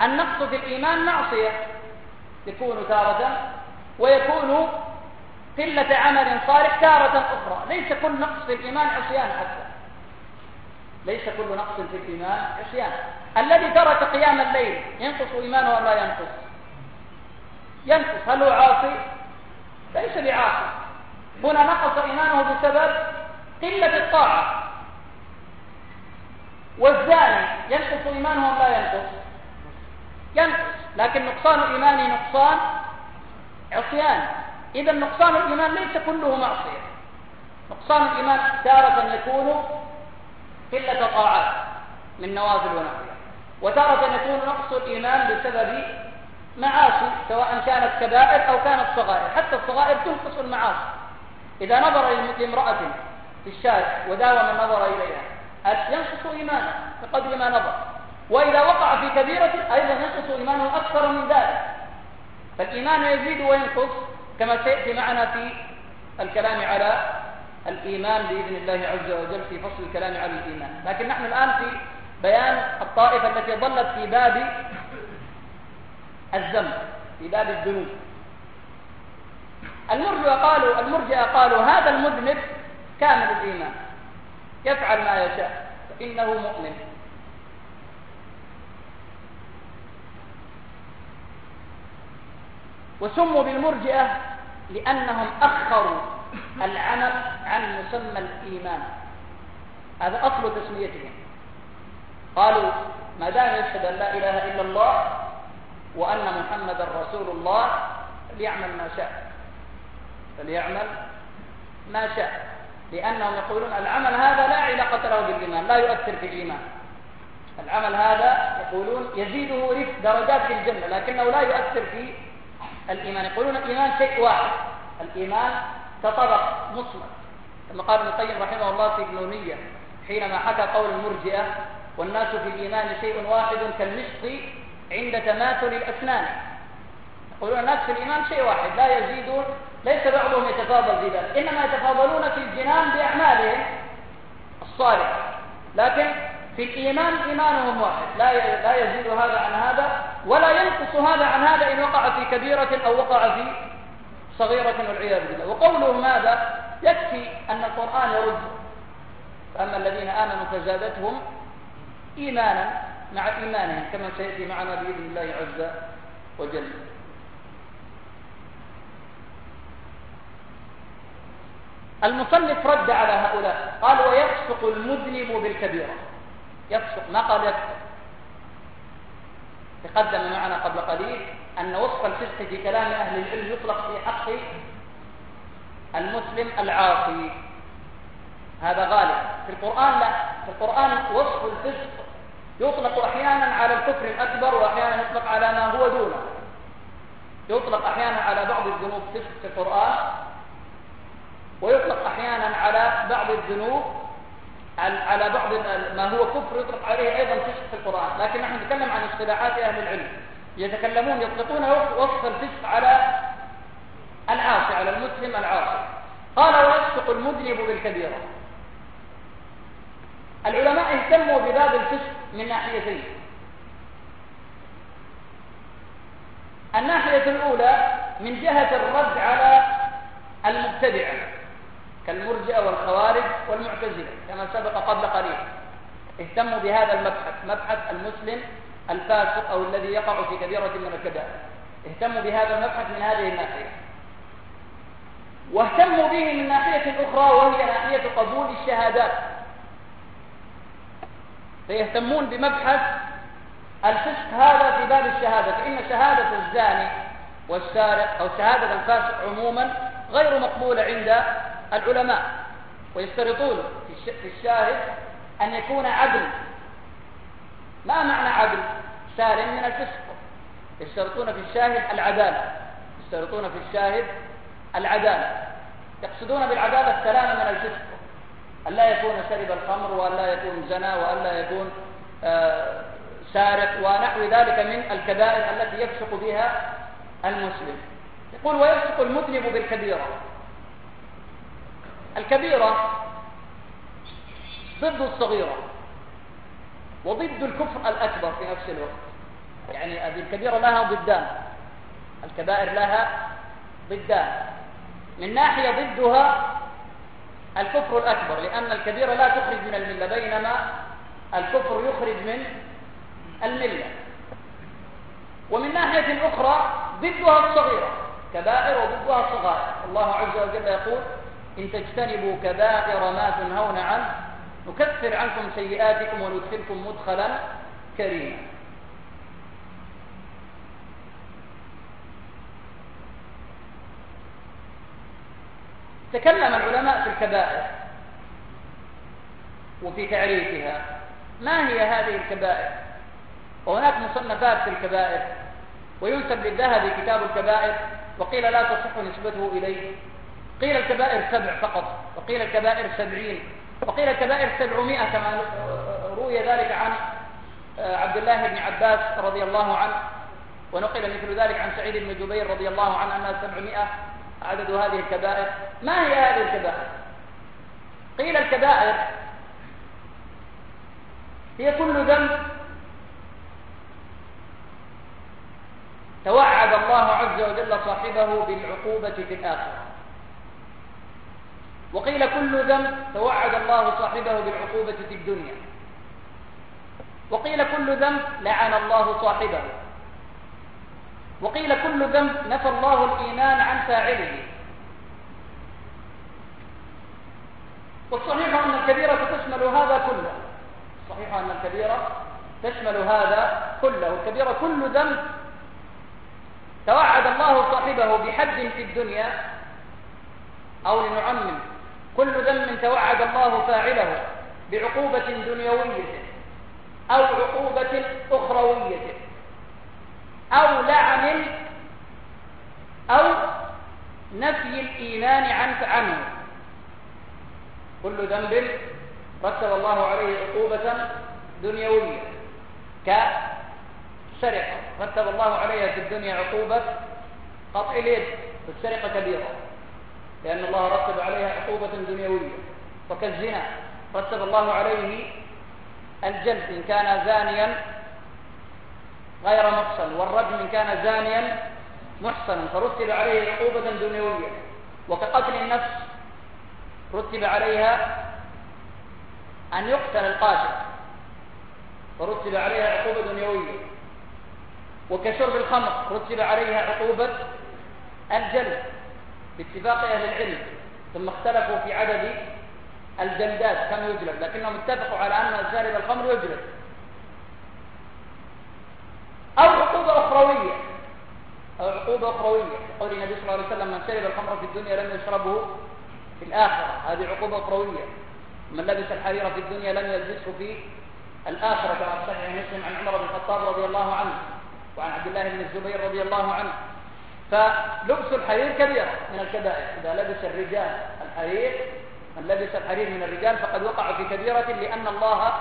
Speaker 2: النقص في الإيمان معصية. يكون تارة ويكون قلة عمل صالح تارة أخرى. ليس كل نقص في الإيمان عصيان حتى. ليس كل نقص في الإيمان عصيان. الذي ترك قيام الليل ينقص إيمانه ولا ينقص؟ ينقص. هل هو عاصي؟ ليس بعاصي. هنا نقص إيمانه بسبب قلة الطاعة. والزاني ينقص إيمانه ولا ينقص؟ ينقص. لكن نقصان إيمانه نقصان عصيان. إذا نقصان الإيمان ليس كله معصية. نقصان الإيمان تارة يكون قلة طاعات من نوازل ونحوها. وتارة يكون نقص الإيمان بسبب معاصي سواء كانت كبائر أو كانت صغائر. حتى الصغائر تنقص المعاصي. إذا نظر لامرأة في الشارع وداوم النظر إليها ينقص إيمانه بقدر ما نظر. وإذا وقع في كبيرة أيضا ينقص إيمانه أكثر من ذلك. فالإيمان يزيد وينقص كما سيأتي معنا في الكلام على الإيمان بإذن الله عز وجل في فصل الكلام على الإيمان. لكن نحن الآن في بيان الطائفة التي ظلت في باب الذنب في باب الذنوب. المرجئة قالوا المرجئة قالوا هذا المذنب كامل الإيمان. يفعل ما يشاء فإنه مؤمن. وسموا بالمرجئة لأنهم أخروا. العمل عن مسمى الإيمان. هذا أصل تسميتهم. قالوا ما دام يشهد أن لا إله إلا الله وأن محمدا رسول الله فليعمل ما شاء. فليعمل ما شاء. لأنهم يقولون العمل هذا لا علاقة له بالإيمان لا يؤثر في الإيمان. العمل هذا يقولون يزيده درجات في الجنة لكنه لا يؤثر في الإيمان. يقولون الإيمان شيء واحد. الإيمان كطبق مصمت كما قال ابن القيم رحمه الله في النونية حينما حكى قول المرجئة والناس في الإيمان شيء واحد كالمشط عند تماثل الأسنان. يقولون الناس في الإيمان شيء واحد لا يزيدون ليس بعضهم يتفاضل في ذلك إنما يتفاضلون في الجنان بأعمالهم الصالحة. لكن في الإيمان إيمانهم واحد لا لا يزيد هذا عن هذا ولا ينقص هذا عن هذا إن وقع في كبيرة أو وقع في صغيرة والعياذ بالله. وقوله ماذا؟ يكفي أن القرآن يرد. فأما الذين آمنوا فزادتهم إيمانا مع إيمانهم كما سيأتي معنا بإذن الله عز وجل. المصنف رد على هؤلاء. قال ويفسق المذنب بالكبيرة. يفسق ما قال يفسق؟ تقدم معنا قبل قليل أن وصف الفسق في كلام أهل العلم يطلق في حق المسلم العاصي. هذا غالب. في القرآن لا. في القرآن وصف الفسق يطلق أحيانا على الكفر الأكبر وأحيانا يطلق على ما هو دونه. يطلق أحيانا على بعض الذنوب فسق في القرآن ويطلق أحيانا على بعض الذنوب على بعض ما هو كفر يطلق عليه أيضا فسق في القرآن. لكن نحن نتكلم عن اصطلاحات أهل العلم. يتكلمون يطلقون وصف الفسق على العاصي على المسلم العاصي. قال ويفسق المذنب بالكبيرة. العلماء اهتموا بباب الفسق من ناحيتين. الناحية الأولى من جهة الرد على المبتدعة كالمرجئة والخوارج والمعتزلة كما سبق قبل قليل. اهتموا بهذا المبحث مبحث المسلم الفاسق أو الذي يقع في كبيرة من الكبائر. اهتموا بهذا المبحث من هذه الناحية. واهتموا به من ناحية أخرى وهي ناحية قبول الشهادات. فيهتمون بمبحث الفسق هذا في باب الشهادة. فإن شهادة الزاني والسارق أو شهادة الفاسق عموما غير مقبولة عند العلماء. ويشترطون في الشاهد أن يكون عدل ما معنى عدل؟ سالم من الفسق. يشترطون في الشاهد العدالة. يشترطون في الشاهد العدالة. يقصدون بالعدالة السلامة من الفسق. أن لا يكون شرب الخمر وأن لا يكون زنا وأن لا يكون آه، سارق ونحو ذلك من الكبائر التي يفسق بها المسلم. يقول ويفسق المذنب بالكبيرة. الكبيرة ضد الصغيرة. وضد الكفر الأكبر في نفس الوقت. يعني هذه الكبيرة لها ضدان الكبائر لها ضدان. من ناحية ضدها الكفر الأكبر لأن الكبيرة لا تخرج من الملة بينما الكفر يخرج من الملة. ومن ناحية أخرى ضدها الصغيرة كبائر وضدها الصغائر الله عز وجل يقول إن تجتنبوا كبائر ما تنهون عنه نكفر عنكم سيئاتكم وندخلكم مدخلا كريما. تكلم العلماء في الكبائر وفي تعريفها. ما هي هذه الكبائر؟ وهناك مصنفات في الكبائر وينسب للذهبي كتاب الكبائر وقيل لا تصح نسبته إليه. قيل الكبائر سبع فقط وقيل الكبائر سبعين. وقيل الكبائر سبعمائة كما روي ذلك عن آه، عبد الله بن عباس رضي الله عنه ونقل مثل ذلك عن سعيد بن جبير رضي الله عنه أنها سبعمائة عدد هذه الكبائر. ما هي هذه الكبائر؟ قيل الكبائر هي كل ذنب توعد الله عز وجل صاحبه بالعقوبة في الآخرة. وقيل كل ذنب توعد الله صاحبه بالعقوبة في الدنيا. وقيل كل ذنب لعن الله صاحبه. وقيل كل ذنب نفى الله الإيمان عن فاعله. والصحيح أن الكبيرة تشمل هذا كله. صحيح أن الكبيرة تشمل هذا كله. الكبيرة كل ذنب توعد الله صاحبه بحد في الدنيا أو لنعمم كل ذنب توعد الله فاعله بعقوبة دنيوية أو عقوبة أخروية أو لعن أو نفي الإيمان عنه عنه. كل ذنب رتب الله عليه عقوبة دنيوية. كسرقة. رتب الله عليها في الدنيا عقوبة قطع اليد. والسرقة كبيرة. لأن الله رتب عليها عقوبة دنيوية. وكالزنا رتب الله عليه الجلد إن كان زانيا غير محصن والرجل إن كان زانيا محصنا فرتب عليه عقوبة دنيوية. وكقتل النفس رتب عليها أن يقتل القاتل فرتب عليها عقوبة دنيوية. وكشرب الخمر رتب عليها عقوبة الجلد. باتفاق أهل العلم ثم اختلفوا في عدد الجلدات كم يجلد لكنهم اتفقوا على أن شارب الخمر يجلد أو عقوبة أخروية أو عقوبة أخروية. قول النبي صلى الله عليه وسلم من شرب الخمر في الدنيا لم يشربه في الآخرة. هذه عقوبة أخروية. من لبس الحرير في الدنيا لم يلبسه في الآخرة كما في صحيح مسلم عن عمر بن الخطاب رضي الله عنه وعن عبد الله بن الزبير رضي الله عنه. فلبس الحرير كبيرة من الكبائر. إذا لبس الرجال الحرير من لبس الحرير من الرجال فقد وقع في كبيرة لأن الله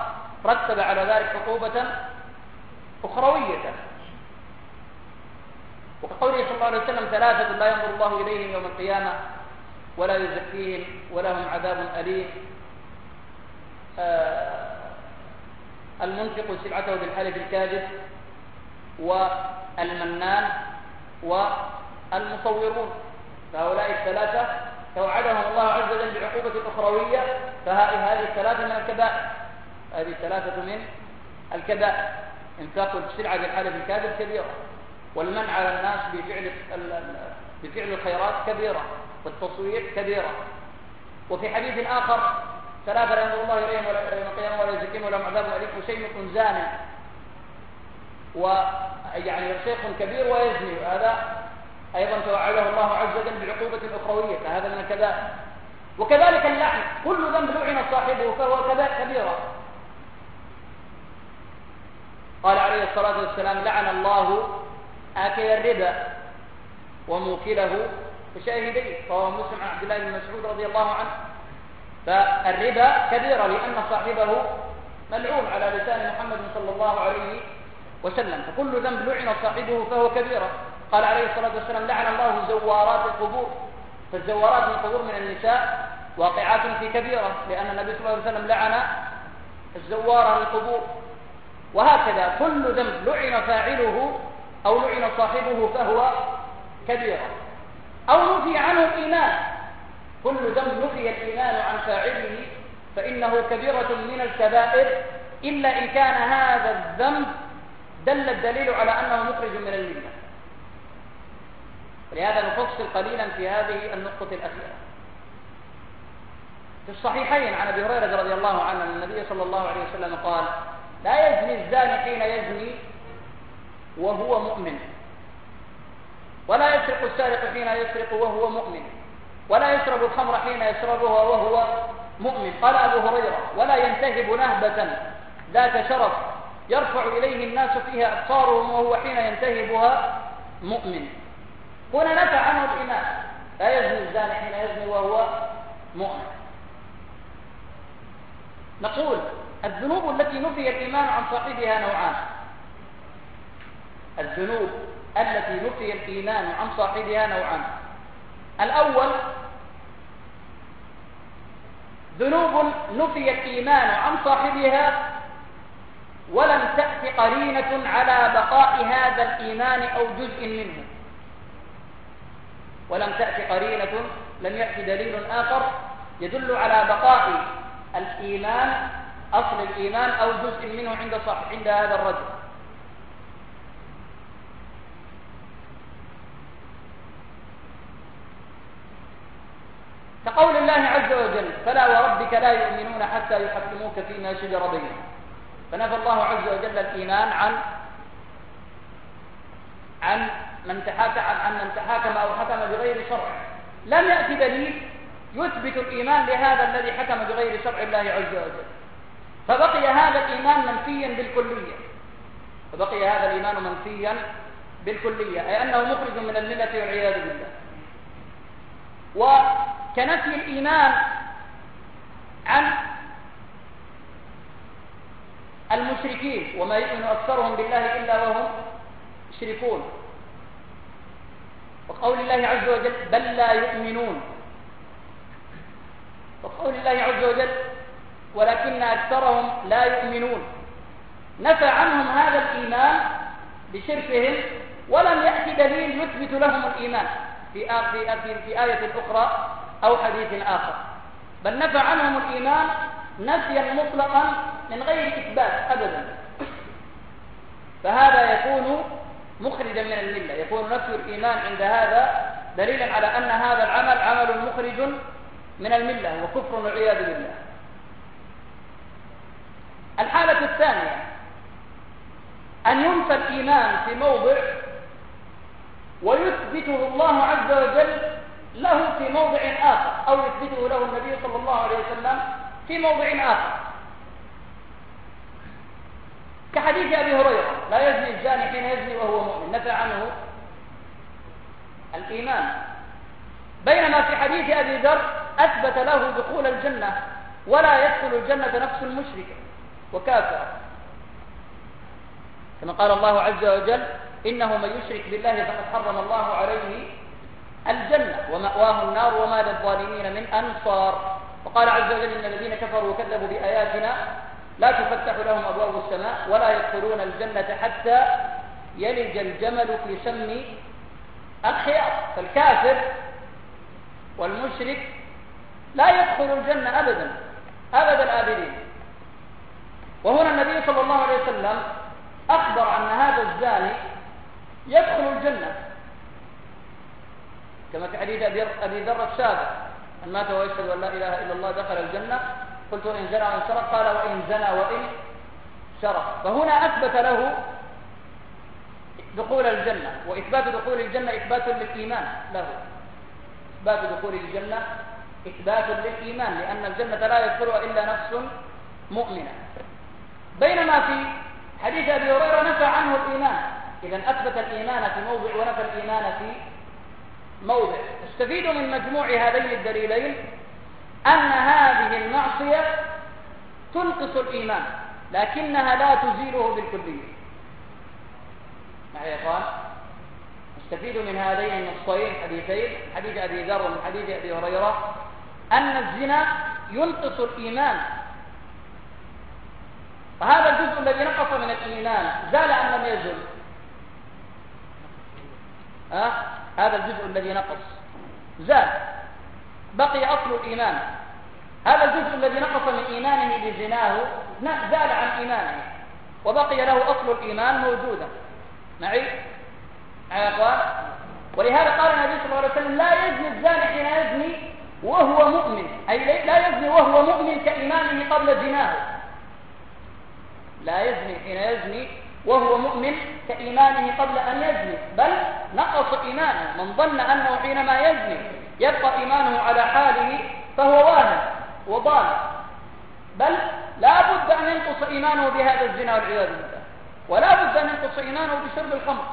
Speaker 2: رتب على ذلك عقوبة أخروية. وكقوله صلى الله عليه وسلم ثلاثة لا ينظر الله إليهم يوم القيامة ولا يزكيهم ولهم عذاب أليم. آه المنفق سلعته بالحلف الكاذب والمنان والمصورون فهؤلاء الثلاثة توعدهم الله عز وجل بعقوبة أخروية فهذه الثلاثة من الكبائر. هذه الثلاثة من الكبائر. إنفاق السلعة بالحلف الكاذب كبيرة والمنع على الناس بفعل بفعل الخيرات كبيرة والتصوير كبيرة. وفي حديث آخر ثلاثة لا ينظر الله إليهم ولا يوم القيامة ولا يزكيهم ولا عذاب أليم. وشيء زان ويعني شيخ كبير ويزني. هذا أيضا توعده الله عز وجل بعقوبة أخروية فهذا من الكبائر وكذلك اللعن كل ذنب لعن صاحبه فهو كبيرة قال عليه الصلاة والسلام لعن الله آكل الربا وموكله وشاهديه فهو مسلم عن عبد الله بن مسعود رضي الله عنه. فالربا كبيرة لأن صاحبه ملعون على لسان محمد صلى الله عليه وسلم. فكل ذنب لعن صاحبه فهو كبيرة قال عليه الصلاة والسلام لعن الله زوارات القبور فالزوارات القبور من النساء واقعات في كبيرة لأن النبي صلى الله عليه وسلم لعن الزوار للقبور وهكذا كل ذنب لعن فاعله أو لعن صاحبه فهو كبيرة. أو نفي عنه الإيمان كل ذنب نفي الإيمان عن فاعله فإنه كبيرة من الكبائر إلا إن كان هذا الذنب دل الدليل على أنه مخرج من الملة ولهذا نفصل قليلا في هذه النقطة الأخيرة. في الصحيحين عن أبي هريرة رضي الله عنه أن النبي صلى الله عليه وسلم قال لا يزني الزاني حين يزني وهو مؤمن ولا يسرق السارق حين يسرق وهو مؤمن ولا يشرب الخمر حين يشربها وهو مؤمن. قال أبو هريرة ولا ينتهب نهبة ذات شرف يرفع إليه الناس فيها أبصارهم وهو حين ينتهبها مؤمن. هنا نفى عنه الإيمان. لا يزني الزاني حين يزني وهو مؤمن. نقول الذنوب التي نفي الإيمان عن صاحبها نوعان. الذنوب التي نفي الإيمان عن صاحبها نوعان. الأول ذنوب نفي الإيمان عن صاحبها ولم تأت قرينة على بقاء هذا الإيمان أو جزء منه. ولم تأت قرينة لم يأتي دليل آخر يدل على بقاء الإيمان أصل الإيمان أو جزء منه عند صح عند هذا الرجل. كقول الله عز وجل فلا وربك لا يؤمنون حتى يحكموك فيما شجر بينهم. فنفى الله عز وجل الإيمان عن عن من تحاكم عن من تحاكم أو حكم بغير شرع. لم يأتي دليل يثبت الإيمان لهذا الذي حكم بغير شرع الله عز وجل. فبقي هذا الإيمان منفيا بالكلية. فبقي هذا الإيمان منفيا بالكلية. أي أنه مخرج من الملة والعياذ بالله. وكنفي الإيمان عن المشركين. وما يؤمن أكثرهم بالله إلا وهم يشركون وقول الله عز وجل بل لا يؤمنون. وقول الله عز وجل ولكن أكثرهم لا يؤمنون. نفى عنهم هذا الإيمان بشركهم ولم يأتي دليل يثبت لهم الإيمان في في في آية أخرى أو حديث آخر. بل نفى عنهم الإيمان نفيا مطلقا من غير إثبات أبدا. فهذا يكون مخرجا من الملة. يكون نفي الإيمان عند هذا دليلا على أن هذا العمل عمل مخرج من الملة وكفر والعياذ بالله. الحالة الثانية أن ينفى الإيمان في موضع ويثبته الله عز وجل له في موضع آخر أو يثبته له النبي صلى الله عليه وسلم في موضع آخر. كحديث أبي هريرة لا يزني الزاني حين يزني وهو مؤمن. نفى عنه الإيمان. بينما في حديث أبي ذر أثبت له دخول الجنة ولا يدخل الجنة نفس مشركة وكافرة كما قال الله عز وجل إنه من يشرك بالله فقد حرم الله عليه الجنة ومأواه النار وما للظالمين من أنصار. وقال عز وجل إن الذين كفروا وكذبوا بآياتنا لا تفتح لهم أبواب السماء ولا يدخلون الجنة حتى يلج الجمل في سم الخياط. فالكافر والمشرك لا يدخل الجنة أبدا أبد الآبدين. وهنا النبي صلى الله عليه وسلم أخبر أن هذا الزاني يدخل الجنة. كما في حديث أبي ذر السابق من مات ويشهد أن لا إله إلا الله دخل الجنة قلت إن زنى وإن سرق قال وإن زنى وإن سرق فهنا أثبت له دخول الجنة وإثبات دخول الجنة إثبات للإيمان له. إثبات دخول الجنة إثبات للإيمان لأن الجنة لا يدخلها إلا نفس مؤمنة. بينما في حديث أبي هريرة نفى عنه الإيمان. إذا أثبت الإيمان في موضع ونفى الإيمان في موضع. استفيد من مجموع هذين الدليلين أن هذه المعصية تنقص الإيمان لكنها لا تزيله بالكلية. معي يا إخوان نستفيد من هذين النصين حديثين حديث أبي ذر ومن حديث أبي هريرة أن الزنا ينقص الإيمان. وهذا الجزء الذي نقص من الإيمان زال أم لم يزل؟ أه؟ هذا الجزء الذي نقص. زال. بقي أصل الإيمان. هذا الجزء الذي نقص من إيمانه بزناه زال عن إيمانه. وبقي له أصل الإيمان موجودا. معي؟ يا أخوان؟ ولهذا قال النبي صلى الله عليه وسلم لا يزني الزاني حين يزني وهو مؤمن. أي لا يزني وهو مؤمن كإيمانه قبل زناه. لا يزني حين يزني وهو مؤمن كإيمانه قبل أن يزني. بل نقص إيمانه. من ظن أنه حينما يزني يبقى إيمانه على حاله فهو واهن وضال بل لا بد أن ينقص إيمانه بهذا الزنا والعياذ بالله. ولا بد أن ينقص إيمانه بشرب الخمر.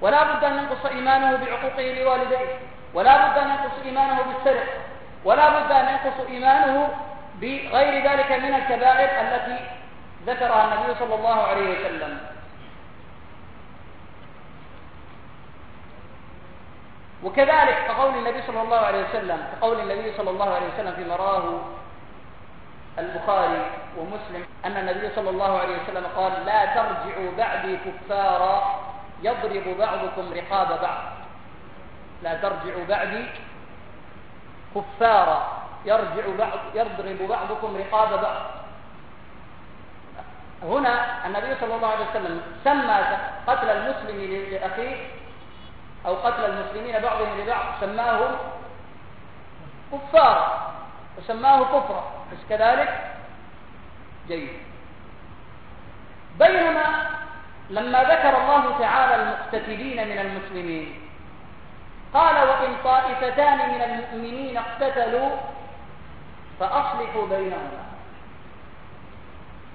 Speaker 2: ولا بد أن ينقص إيمانه بعقوقه لوالديه. ولا بد أن ينقص إيمانه بالسرقة ولا بد أن ينقص إيمانه بغير ذلك من الكبائر التي ذكرها النبي صلى الله عليه وسلم. وكذلك كقول النبي صلى الله عليه وسلم كقول النبي صلى الله عليه وسلم في مراه البخاري ومسلم أن النبي صلى الله عليه وسلم قال لا ترجعوا بعدي كفارا يضرب بعضكم رقاب بعض. لا ترجعوا بعدي كفارا يرجع بعض يضرب بعضكم رقاب بعض. هنا النبي صلى الله عليه وسلم سمى قتل المسلم لأخيه أو قتل المسلمين بعضهم لبعض سماهم كفارا وسماه كفرا بس كذلك جيد. بينما لما ذكر الله تعالى المقتتلين من المسلمين قال وإن طائفتان من المؤمنين اقتتلوا فأصلحوا بينهما.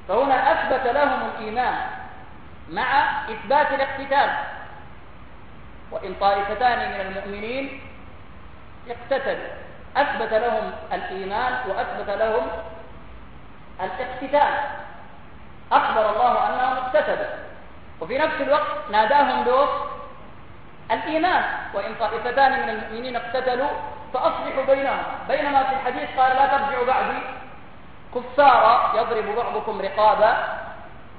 Speaker 2: فهنا أثبت لهم الإيمان مع إثبات الاقتتال. وإن طائفتان من المؤمنين اقتتلوا أثبت لهم الإيمان وأثبت لهم الاقتتال. أخبر الله أنهم اقتتلوا. وفي نفس الوقت ناداهم بوصف الإيمان. وإن طائفتان من المؤمنين اقتتلوا فأصلحوا بينهم. بينما في الحديث قال لا ترجعوا بعدي. كفارا يضرب بعضكم رقاب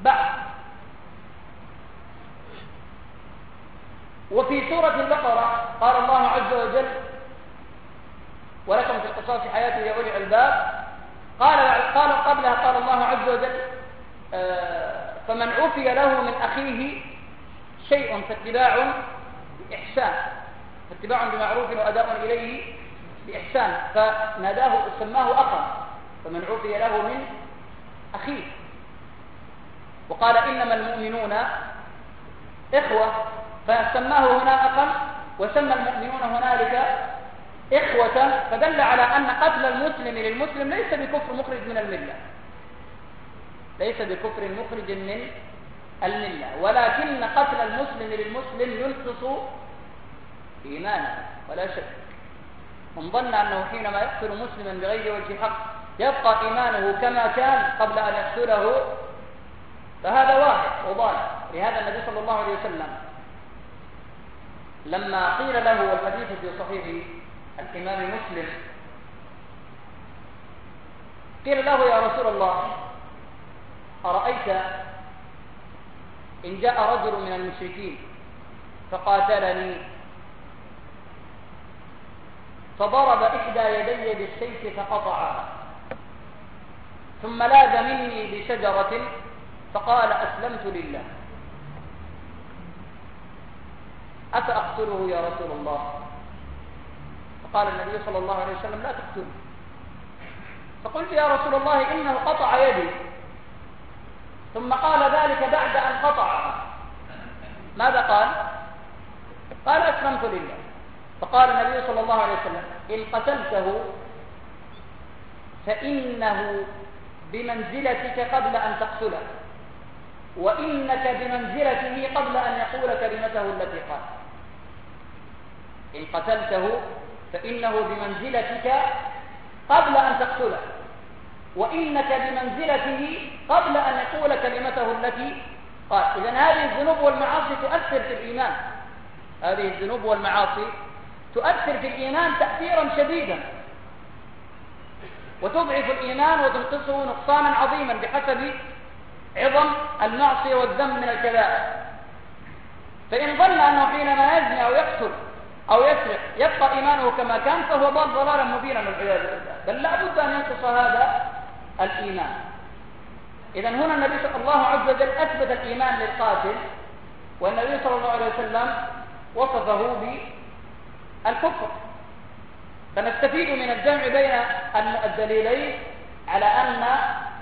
Speaker 2: بعض. وفي سورة البقرة قال الله عز وجل ولكم في القصاص حياة يا أولي الألباب. قال قال قبلها قال الله عز وجل آه، فمن عفي له من أخيه شيء فاتباع بإحسان. فاتباع بمعروف وأداء إليه بإحسان. فناداه سماه أخا فمن عفي له من أخيه. وقال إنما المؤمنون إخوة. فسماه هنا أخا وسمى المؤمنون هنالك إخوة فدل على أن قتل المسلم للمسلم ليس بكفر مخرج من الملة. ليس بكفر مخرج من الملة. ولكن قتل المسلم للمسلم ينقص إيمانه ولا شك. من ظن أنه حينما يقتل مسلما بغير وجه حق يبقى إيمانه كما كان قبل أن يقتله فهذا واحد وضال لهذا النبي صلى الله عليه وسلم لما قيل له والحديث في صحيح الإمام مسلم قيل له يا رسول الله أرأيت إن جاء رجل من المشركين فقاتلني؟ فضرب إحدى يدي بالسيف فقطعها. ثم لاذ مني بشجرة فقال أسلمت لله. أفأقتله يا رسول الله؟ فقال النبي صلى الله عليه وسلم لا تقتلوا فقلت يا رسول الله إنه قطع يدي. ثم قال ذلك بعد أن قطع. ماذا قال؟ قال أسلمت لله. فقال النبي صلى الله عليه وسلم إن قتلته فإنه بمنزلتك قبل أن تقتله وإنك بمنزلته قبل أن يقول كلمته التي قال. إن قتلته فإنه بمنزلتك قبل أن تقتله وإنك بمنزلته قبل أن يقول كلمته التي قال. إذا هذه الذنوب والمعاصي تؤثر في الإيمان. هذه الذنوب والمعاصي تؤثر في الإيمان تأثيرا شديدا وتضعف الإيمان وتنقصه نقصانا عظيما بحسب عظم المعصية والذنب من الكبائر. فإن ظن أنه حينما يزني أو يقتل أو يسرق يبقى إيمانه كما كان فهو ضل ضلالا مبينا والعياذ بالله. بل لا بد أن ينقص هذا الإيمان. إذا هنا النبي صلى الله عز وجل أثبت الإيمان للقاتل والنبي صلى الله عليه وسلم وصفه بالكفر. فنستفيد من الجمع بين الدليلين على أن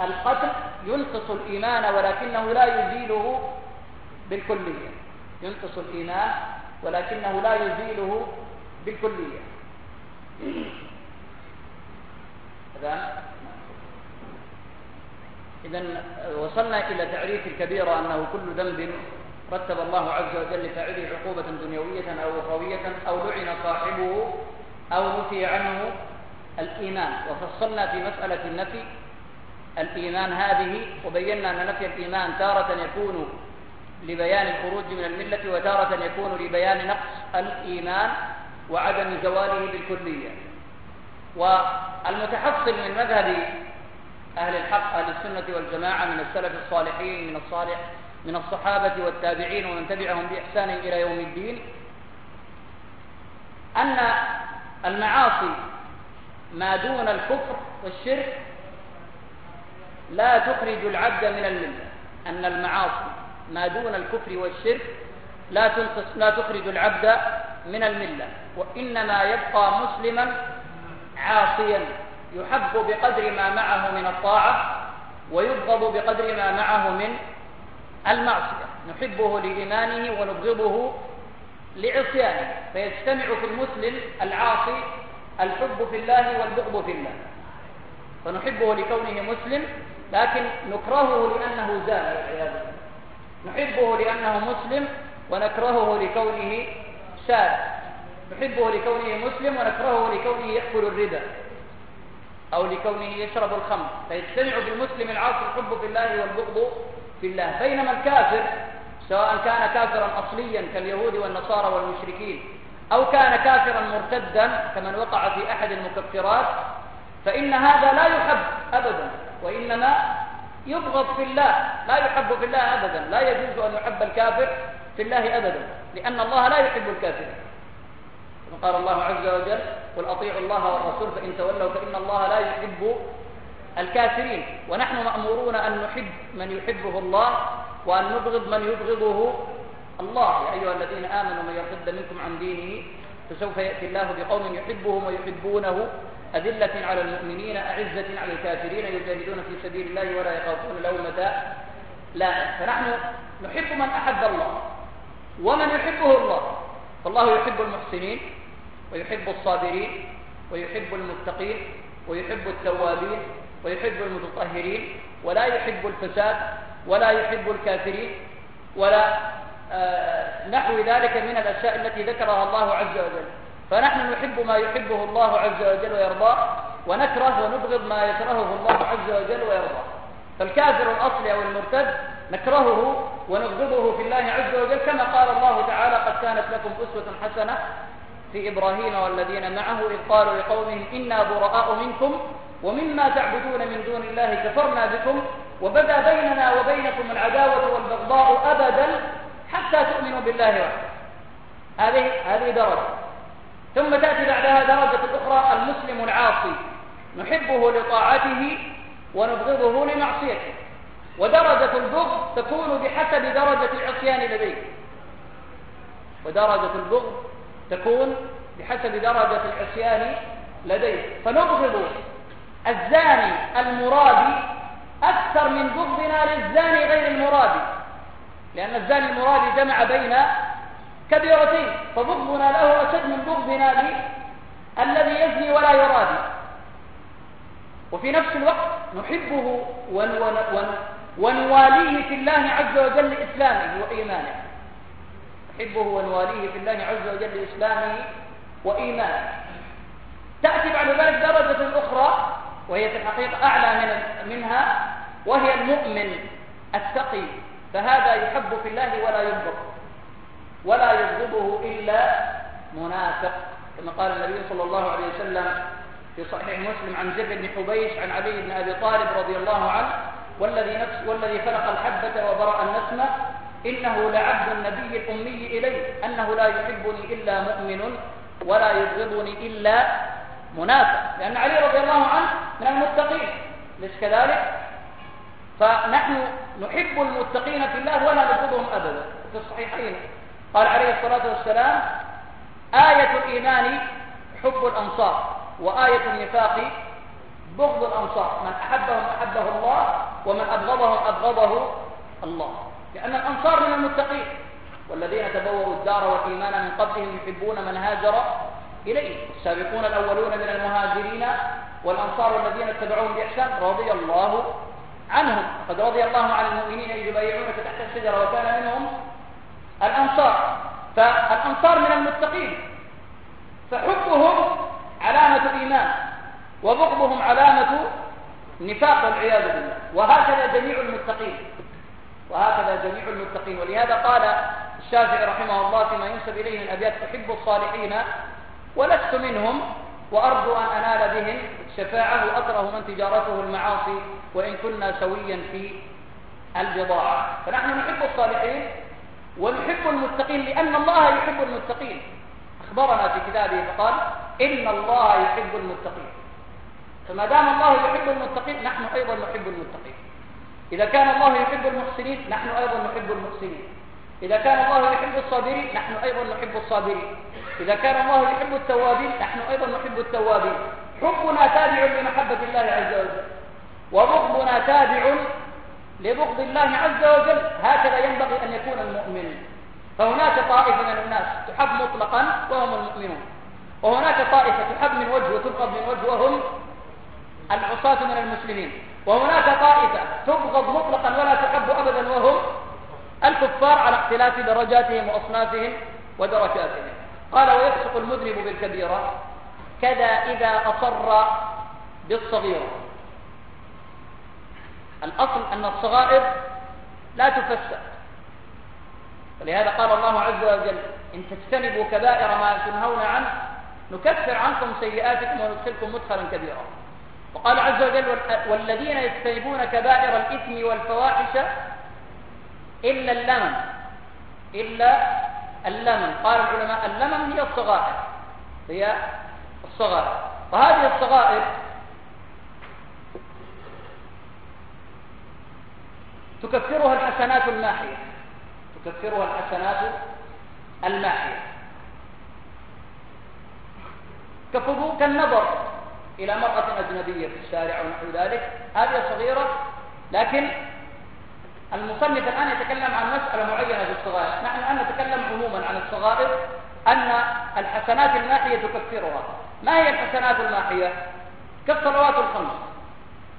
Speaker 2: القتل ينقص الإيمان ولكنه لا يزيله بالكلية. ينقص الإيمان ولكنه لا يزيله بالكلية إذا وصلنا إلى تعريف الكبيرة أنه كل ذنب رتب الله عز وجل لفاعله عقوبة دنيوية أو أخروية أو لعن صاحبه أو نفي عنه الإيمان. وفصلنا في مسألة النفي الإيمان هذه وبينا أن نفي الإيمان تارة يكون لبيان الخروج من الملة وتارة يكون لبيان نقص الإيمان وعدم زواله بالكلية. والمتحصل من مذهب أهل الحق أهل السنة والجماعة من السلف الصالحين من الصالح من الصحابة والتابعين ومن تبعهم بإحسان إلى يوم الدين أن المعاصي ما دون الكفر والشرك لا تخرج العبد من الملة أن المعاصي ما دون الكفر والشرك لا تنقص لا تخرج العبد من الملة. وإنما يبقى مسلما عاصيا. يحب بقدر ما معه من الطاعة ويبغض بقدر ما معه من المعصية. نحبه لإيمانه ونبغضه لعصيانه. فيجتمع في المسلم العاصي الحب في الله والبغض في الله. فنحبه لكونه مسلم لكن نكرهه لأنه زال والعياذ بالله. نحبه لأنه مسلم ونكرهه لكونه شاذ. نحبه لكونه مسلم ونكرهه لكونه يأكل الربا أو لكونه يشرب الخمر. فيجتمع في المسلم العاصي الحب في الله والبغض في الله. بينما الكافر سواء كان كافرا أصليا كاليهود والنصارى والمشركين أو كان كافرا مرتدا كمن وقع في أحد المكفرات فإن هذا لا يحب أبدا وإنما يبغض في الله لا يحب في الله أبدا لا يجوز أن يحب الكافر في الله أبدا لأن الله لا يحب الكافرين قال الله عز وجل قل أطيعوا الله والرسول فإن تولوا فإن الله لا يحب الكافرين. ونحن مأمورون أن نحب من يحبه الله وأن نبغض من يبغضه الله. يا أيها الذين آمنوا من يرتد منكم عن دينه فسوف يأتي الله بقوم يحبهم ويحبونه. أذلة على المؤمنين أعزة على الكافرين يجاهدون في سبيل الله ولا يخافون لومة لا فنحن نحب من أحب الله. ومن يحبه الله؟ فالله يحب المحسنين ويحب الصابرين ويحب المتقين ويحب التوابين ويحب المتطهرين ولا يحب الفساد ولا يحب الكافرين ولا آه نحو ذلك من الأشياء التي ذكرها الله عز وجل. فنحن نحب ما يحبه الله عز وجل ويرضاه ونكره ونبغض ما يكرهه الله عز وجل ويرضاه. فالكافر الأصلي أو المرتد نكرهه ونبغضه في الله عز وجل كما قال الله تعالى قد كانت لكم أسوة حسنة في إبراهيم والذين معه إذ قالوا لقومهم إنا براء منكم ومما تعبدون من دون الله كفرنا بكم وبدا بيننا وبينكم العداوة والبغضاء أبدا حتى تؤمنوا بالله وحده. هذه هذه درجة. ثم تأتي بعدها درجة أخرى المسلم العاصي. نحبه لطاعته ونبغضه لمعصيته. ودرجة البغض تكون بحسب درجة العصيان لديه. ودرجة البغض تكون بحسب درجة العصيان لديه. فنبغض الزاني المرادي أكثر من بغضنا للزاني غير المرادي. لأن الزاني المرادي جمع بين كبيرتين فبغضنا له أشد من بغضنا الذي يزني ولا يرادي. وفي نفس الوقت نحبه ونواليه في الله عز وجل إسلامه وإيمانه. نحبه ونواليه في الله عز وجل إسلامه وإيمانه. تأتي بعد ذلك درجة أخرى وهي في الحقيقة أعلى من منها وهي المؤمن التقي فهذا يحب في الله ولا يبغض ولا يبغضه إلا منافق كما قال النبي صلى الله عليه وسلم في صحيح مسلم عن زر بن حبيش عن علي بن أبي طالب رضي الله عنه والذي نفس والذي خلق الحبة وبرأ النسمة إنه لعبد النبي الأمي إليه أنه لا يحبني إلا مؤمن ولا يبغضني إلا منافق. لأن علي رضي الله عنه من المتقين ليس كذلك؟ فنحن نحب المتقين في الله ولا نبغضهم أبدا. في الصحيحين. قال عليه الصلاة والسلام آية الإيمان حب الأنصار وآية النفاق بغض الأنصار من أحبهم أحبه الله ومن أبغضهم أبغضه الله. لأن الأنصار من المتقين والذين تبوأوا الدار والإيمان من قبلهم يحبون من هاجر إليه. السابقون الأولون من المهاجرين والأنصار الذين اتبعوهم بإحسان رضي الله عنهم. قد رضي الله عن المؤمنين إذ يبايعونك تحت الشجرة وكان منهم الأنصار. فالأنصار من المتقين. فحبهم علامة إيمان وبغضهم علامة نفاق والعياذ بالله. وهكذا جميع المتقين. وهكذا جميع المتقين. ولهذا قال الشافعي رحمه الله فيما ينسب إليه من أبيات أحب الصالحين ولست منهم وأرجو أن أنال بهم شفاعة وأكره من تجارته المعاصي وإن كنا سويا في البضاعة. فنحن نحب الصالحين ونحب المتقين لأن الله يحب المتقين. أخبرنا في كتابه فقال إن الله يحب المتقين. فما دام الله يحب المتقين نحن أيضا نحب المتقين. إذا كان الله يحب المحسنين نحن أيضا نحب المحسنين. إذا كان الله يحب الصابرين نحن أيضا نحب الصابرين. إذا كان الله يحب التوابين نحن أيضا نحب التوابين. حبنا تابع لمحبة الله عز وجل وبغضنا تابع لبغض الله عز وجل هكذا ينبغي أن يكون المؤمن. فهناك طائفة من الناس تحب مطلقا وهم المؤمنون. وهناك طائفة تحب من وجه وتبغض من وجه وهم العصاة من المسلمين. وهناك طائفة تبغض مطلقا ولا تحب أبدا وهم الكفار على اختلاف درجاتهم وأصنافهم ودرجاتهم. قال ويفسق المذنب بالكبيرة كذا إذا أصر بالصغيرة. الأصل أن الصغائر لا تفسق ولهذا قال الله عز وجل إن تجتنبوا كبائر ما تنهون عنه نكفر عنكم سيئاتكم وندخلكم مدخلا كبيرا. وقال عز وجل والذين يجتنبون كبائر الإثم والفواحش إلا اللمن إلا اللمن. قال العلماء اللمن هي الصغائر هي الصغائر. وهذه الصغائر تكفرها الحسنات الماحية تكفرها الحسنات الماحية كالنظر إلى مرأة أجنبية في الشارع ونحو ذلك. هذه صغيرة لكن المصنف الآن يتكلم عن مسألة معينة في الصغائر. نحن الآن نتكلم عموما عن الصغائر أن الحسنات الماحية تكفرها. ما هي الحسنات الماحية كالصلوات الخمس.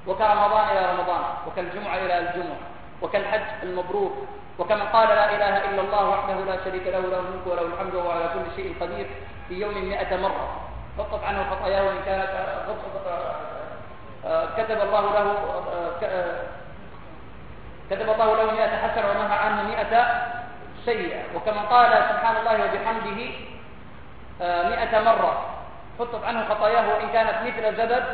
Speaker 2: وكرمضان إلى رمضان وكالجمعة إلى الجمعة. وكالحج المبرور وكمن قال لا إله إلا الله وحده لا شريك له له الملك وله الحمد وهو على كل شيء قدير في يوم مئة مرة. فقط عنه خطاياه إن كانت كتب الله له كتب الله له مئة حسنة ونهى عنه مئة سيئة. وكما قال سبحان الله وبحمده آه، مئة مرة. حطت عنه خطاياه وإن كانت مثل زبد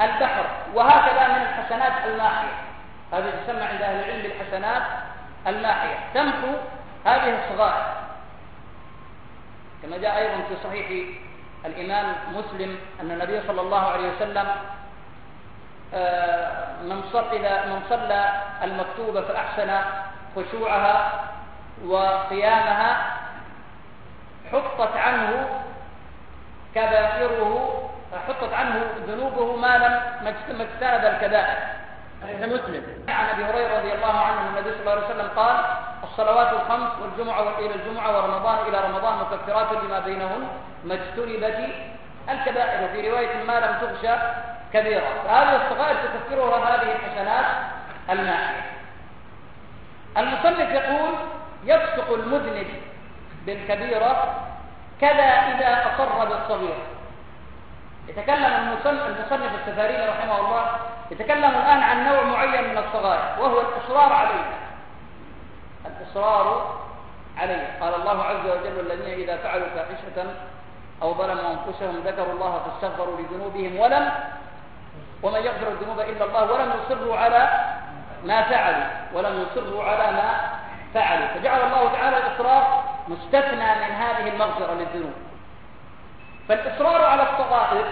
Speaker 2: البحر. وهكذا من الحسنات الماحية. هذه تسمى عند أهل العلم بالحسنات الماحية تمحو هذه الصغائر. كما جاء أيضا في صحيح الإمام مسلم أن النبي صلى الله عليه وسلم آه، من صلى من صلى المكتوبة فأحسن خشوعها وقيامها حطت عنه كبائره حطت عنه ذنوبه ما لم ما اجتنب الكبائر. حديث مسلم. عن أبي هريرة رضي الله عنه أن النبي صلى الله عليه وسلم قال الصلوات الخمس والجمعة إلى الجمعة ورمضان إلى رمضان مكفرات لما بينهن ما اجتنبت الكبائر. وفي رواية ما لم تغشى كبيرة. فهذه الصغائر تكفرها هذه الحسنات الماحية. المصنف يقول يفسق المذنب بالكبيرة كذا إذا اقر بالصغيره يتكلم المصنف السفاريني رحمه الله يتكلم الآن عن نوع معين من الصغائر وهو الإصرار عليها الإصرار عليها قال الله عز وجل الذين إذا فعلوا فاحشة أو ظلموا أنفسهم ذكروا الله فاستغفروا لذنوبهم ولم ومن يغفر الذنوب إلا الله ولم يصروا على ما فعلوا ولم يصروا على ما فعلوا. فجعل الله تعالى الإصرار مستثنى من هذه المغفرة للذنوب. فالإصرار على الصغائر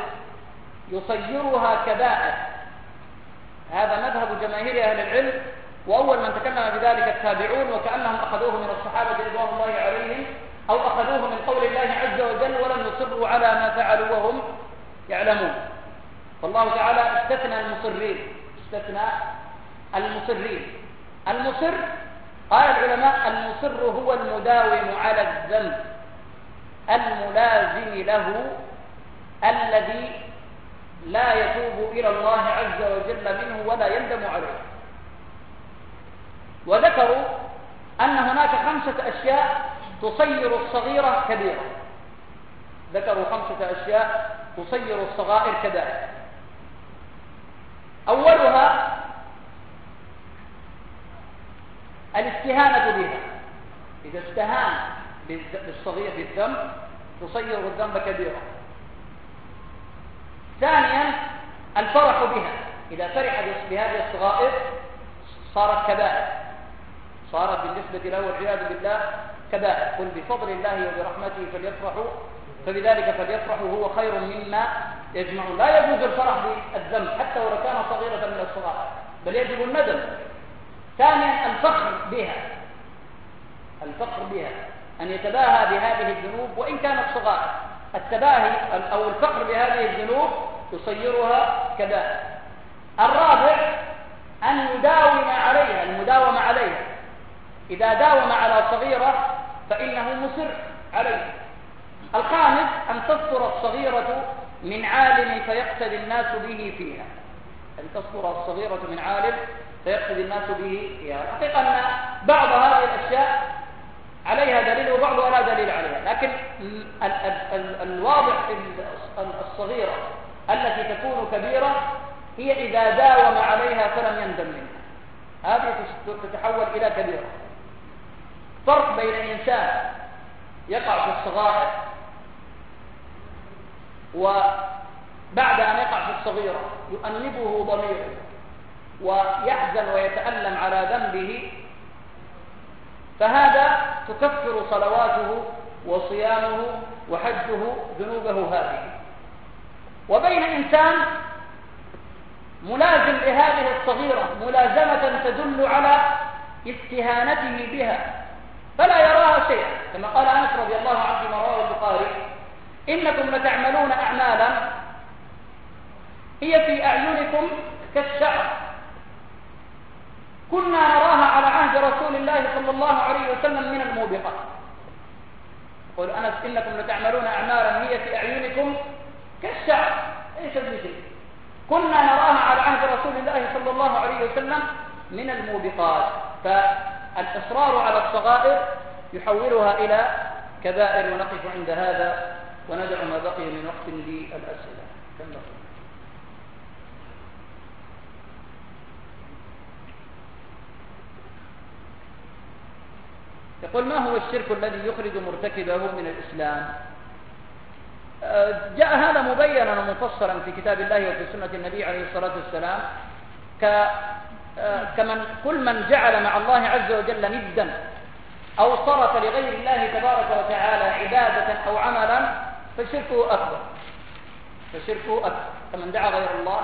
Speaker 2: يصيرها كبائر هذا مذهب جماهير أهل العلم وأول من تكلم بذلك التابعون وكأنهم أخذوه من الصحابة رضوان الله عليهم أو أخذوه من قول الله عز وجل ولم يصروا على ما فعلوا وهم يعلمون. فالله تعالى استثنى المصرين استثنى المصرين. المصر قال العلماء المصر هو المداوم على الذنب. الملازم له الذي لا يتوب إلى الله عز وجل منه ولا يندم عليه. وذكروا أن هناك خمسة أشياء تصير الصغيرة كبيرة. ذكروا خمسة أشياء تصير الصغائر كبائر. أولها الاستهانة بها. إذا استهان بالصغير بالذنب تصير الذنب كبيرا ثانيا الفرح بها. إذا فرح بهذه الصغائر صارت كبائر. صارت بالنسبة له والعياذ بالله كبائر. قل بفضل الله وبرحمته فليفرحوا فبذلك فليفرحوا هو خير مما يجمعون. لا يجوز الفرح بالذنب حتى ولو كان صغيرة من الصغائر بل يجب الندم. ثانيا الفخر بها. الفخر بها. أن يتباهى بهذه الذنوب وإن كانت صغائر التباهي أو الفقر بهذه الذنوب يصيرها كبائر الرابع أن يداوم عليها المداومة عليها. إذا داوم على صغيرة فإنه مصر عليها الخامس أن تصدر الصغيرة من عالم فيقتدي الناس به فيها. أن تصدر الصغيرة من عالم فيقتدي الناس به فيها. الحقيقة أن بعض هذه الأشياء عليها دليل وبعضها لا دليل عليها. لكن الواضح الصغيرة التي تكون كبيرة هي إذا داوم عليها فلم يندم منها. هذه تتحول إلى كبيرة. فرق بين إنسان يقع في الصغائر وبعد أن يقع في الصغيرة يؤنبه ضميره ويحزن ويتألم على ذنبه فهذا تكفر صلواته وصيامه وحجه ذنوبه هذه. وبين إنسان ملازم لهذه الصغيرة ملازمة تدل على استهانته بها فلا يراها شيئا. كما قال أنس رضي الله عنه فيما رواه البخاري إنكم لتعملون أعمالا هي في أعينكم كالشعر. كنا نراها على عهد رسول الله صلى الله عليه وسلم من الموبقات يقول أنس إنكم لتعملون أعمالا هي في أعينكم كالشعر. ليس بشيء كنا نراها على عهد رسول الله صلى الله عليه وسلم من الموبقات. فالإصرار على الصغائر يحولها إلى كبائر ونقف عند هذا وندع ما بقي من وقت للأسئلة. كم يقول ما هو الشرك الذي يخرج مرتكبه من الإسلام؟ آه، جاء هذا مبينا ومفصلا في كتاب الله وفي سنة النبي عليه الصلاة والسلام ك آه، كمن كل من جعل مع الله عز وجل ندا أو صرف لغير الله تبارك وتعالى عبادة أو عملا فشركه أكبر. فشركه أكبر. كمن دعا غير الله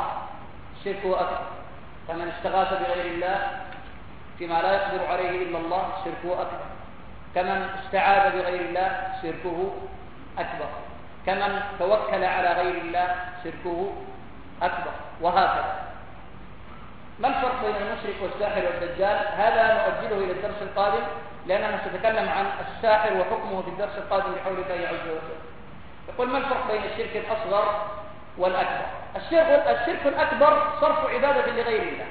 Speaker 2: شركه أكبر. كمن استغاث بغير الله فيما لا يقدر عليه إلا الله شركه أكبر. كمن استعاذ بغير الله شركه أكبر. كمن توكل على غير الله شركه أكبر. وهكذا. ما الفرق بين المشرك والساحر والدجال؟ هذا نؤجله إلى الدرس القادم لأننا سنتكلم عن الساحر وحكمه في الدرس القادم بحول الله عز وجل. يقول ما الفرق بين الشرك الأصغر والأكبر؟ الشرك, الشرك الأكبر صرف عبادة لغير الله.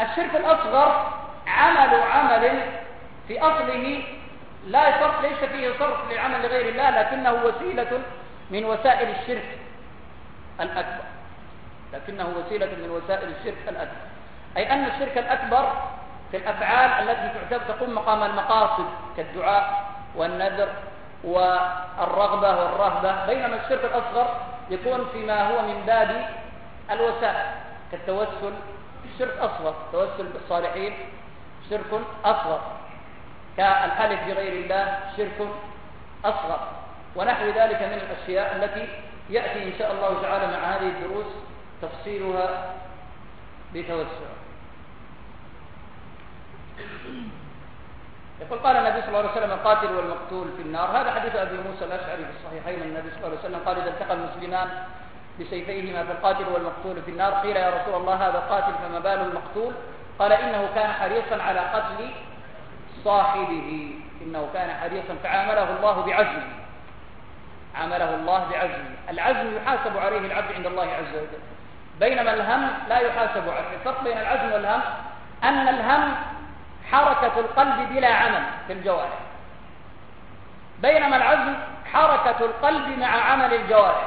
Speaker 2: الشرك الأصغر عمل عمل في أصله لا يصرف ليس فيه صرف للعمل لغير الله لكنه وسيلة من وسائل الشرك الأكبر. لكنه وسيلة من وسائل الشرك الأكبر. أي أن الشرك الأكبر في الأفعال التي تعتبر تقوم مقام المقاصد كالدعاء والنذر والرغبة والرهبة بينما الشرك الأصغر يكون فيما هو من باب الوسائل كالتوسل. شرك أصغر توسل بالصالحين شرك أصغر. كالحلف بغير الله شرك أصغر. ونحو ذلك من الأشياء التي يأتي إن شاء الله تعالى مع هذه الدروس تفصيلها بتوسع. يقول قال النبي صلى الله عليه وسلم القاتل والمقتول في النار. هذا حديث أبي موسى الأشعري في الصحيحين. النبي صلى الله عليه وسلم قال إذا التقى المسلمان بسيفيهما فالقاتل والمقتول في النار قيل يا رسول الله هذا قاتل فما بال المقتول؟ قال إنه كان حريصا على قتل صاحبه إنه كان حريصا فعامله الله بعزمه. عامله الله بعزمه. العزم يحاسب عليه العبد عند الله عز وجل. بينما الهم لا يحاسب عليه. الفرق بين العزم والهم أن الهم حركة القلب بلا عمل في الجوارح. بينما العزم حركة القلب مع عمل الجوارح.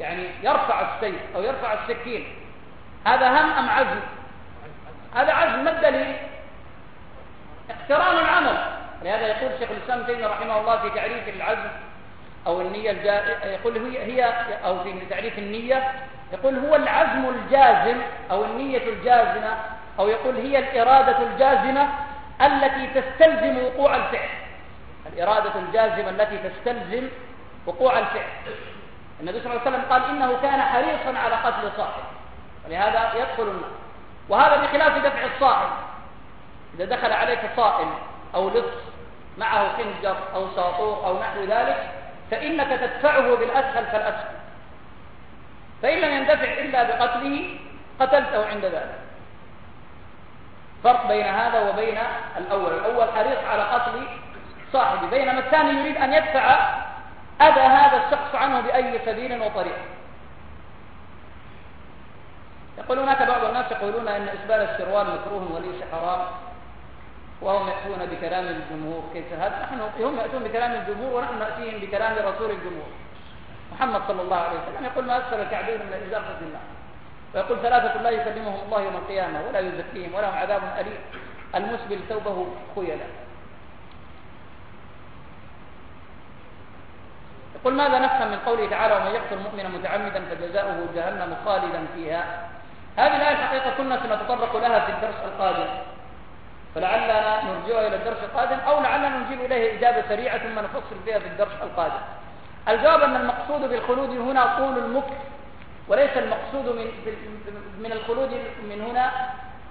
Speaker 2: يعني يرفع السيف أو يرفع السكين. هذا هم أم عزم؟ هذا عزم ما الدليل؟ اقتران العمل. لهذا يقول شيخ الإسلام تيمية رحمه الله في تعريف العزم أو النية الجا... يقول هي هي أو في تعريف النية يقول هو العزم الجازم أو النية الجازمة أو يقول هي الإرادة الجازمة التي تستلزم وقوع الفعل. الإرادة الجازمة التي تستلزم وقوع الفعل. النبي صلى الله عليه وسلم قال إنه كان حريصا على قتل صاحب ولهذا يدخل النار. وهذا بخلاف دفع الصائم إذا دخل عليك صائم أو لص معه خنجر أو ساطور أو نحو ذلك فإنك تدفعه بالأسهل فالأسهل فإن لم يندفع إلا بقتله قتلته عند ذلك. فرق بين هذا وبين الأول. الأول حريص على قتل صاحبه بينما الثاني يريد أن يدفع أذى هذا الشخص عنه بأي سبيل وطريق يقول هناك بعض الناس يقولون أن إسبال السروال مكروه وليس حرام. وهم يأتون بكلام الجمهور. كيف هذا؟ نحن هم يأتون بكلام الجمهور ونحن نأتيهم بكلام رسول الجمهور. محمد صلى الله عليه وسلم يقول ما أسفل الكعبين من في النار ويقول ثلاثة لا يكلمهم الله يوم القيامة ولا يزكيهم ولهم عذاب أليم. المسبل ثوبه خيلا. يقول ماذا نفهم من قوله تعالى ومن يقتل مؤمنا متعمدا فجزاؤه جهنم خالدا فيها؟ هذه الآية الحقيقة كنا سنتطرق لها في الدرس القادم. فلعلنا نرجعها إلى الدرس القادم أو لعلنا نجيب إليه إجابة سريعة ثم نفصل فيها في الدرس القادم. الجواب أن المقصود بالخلود هنا طول المكث وليس المقصود من من الخلود من هنا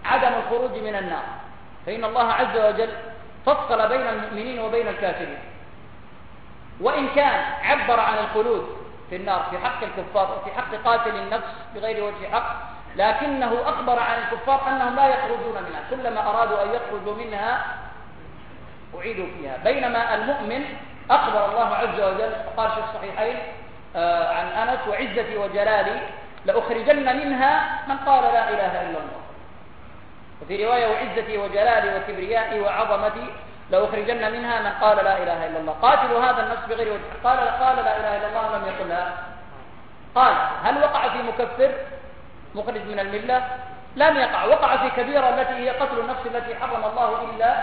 Speaker 2: عدم الخروج من النار. فإن الله عز وجل فصل بين المؤمنين وبين الكافرين. وإن كان عبر عن الخلود في النار في حق الكفار وفي حق قاتل النفس بغير وجه حق لكنه أخبر عن الكفار أنهم لا يخرجون منها كلما أرادوا أن يخرجوا منها أعيدوا فيها. بينما المؤمن أخبر الله عز وجل قال في الصحيحين آه، عن أنس وعزتي وجلالي لأخرجن منها من قال لا إله إلا الله. وفي رواية وعزتي وجلالي وكبريائي وعظمتي لأخرجن منها من قال لا إله إلا الله. قاتل هذا النفس بغير وجه. قال قال لا إله إلا الله لم يقلها قال هل وقع في مكفر؟ مخرج من الملة لم يقع. وقع في كبيرة التي هي قتل النفس التي حرم الله إلا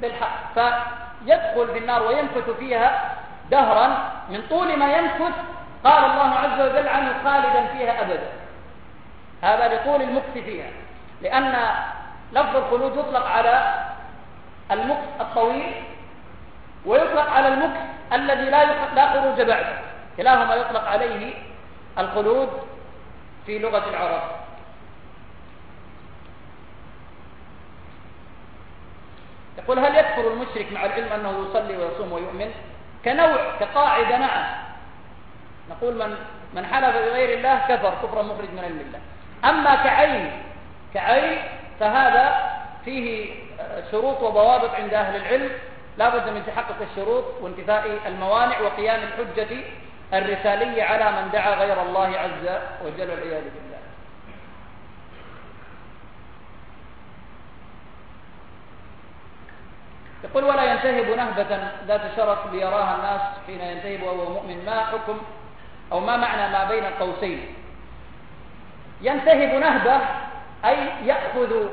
Speaker 2: بالحق. فيدخل في النار وينفث فيها دهرا من طول ما ينفث. قال الله عز وجل عنه خالدا فيها أبدا. هذا لطول المكث فيها. لأن لفظ الخلود يطلق على المكث الطويل ويطلق على المكث الذي لا لا خروج بعده. كلاهما يطلق عليه الخلود. في لغة العرب. يقول هل يكفر المشرك مع العلم أنه يصلي ويصوم ويؤمن؟ كنوع كقاعدة نعم نقول من من حلف بغير الله كفر كفرا مخرج من الملة أما كعين كعين فهذا فيه شروط وضوابط عند أهل العلم. لا بد من تحقق الشروط وانتفاء الموانع وقيام الحجة الرسالية على من دعا غير الله عز وجل والعياذ بالله. يقول ولا ينتهب نهبة ذات شرف ليراها الناس حين ينتهب وهو مؤمن. ما حكم أو ما معنى ما بين القوسين ينتهب نهبة أي يأخذ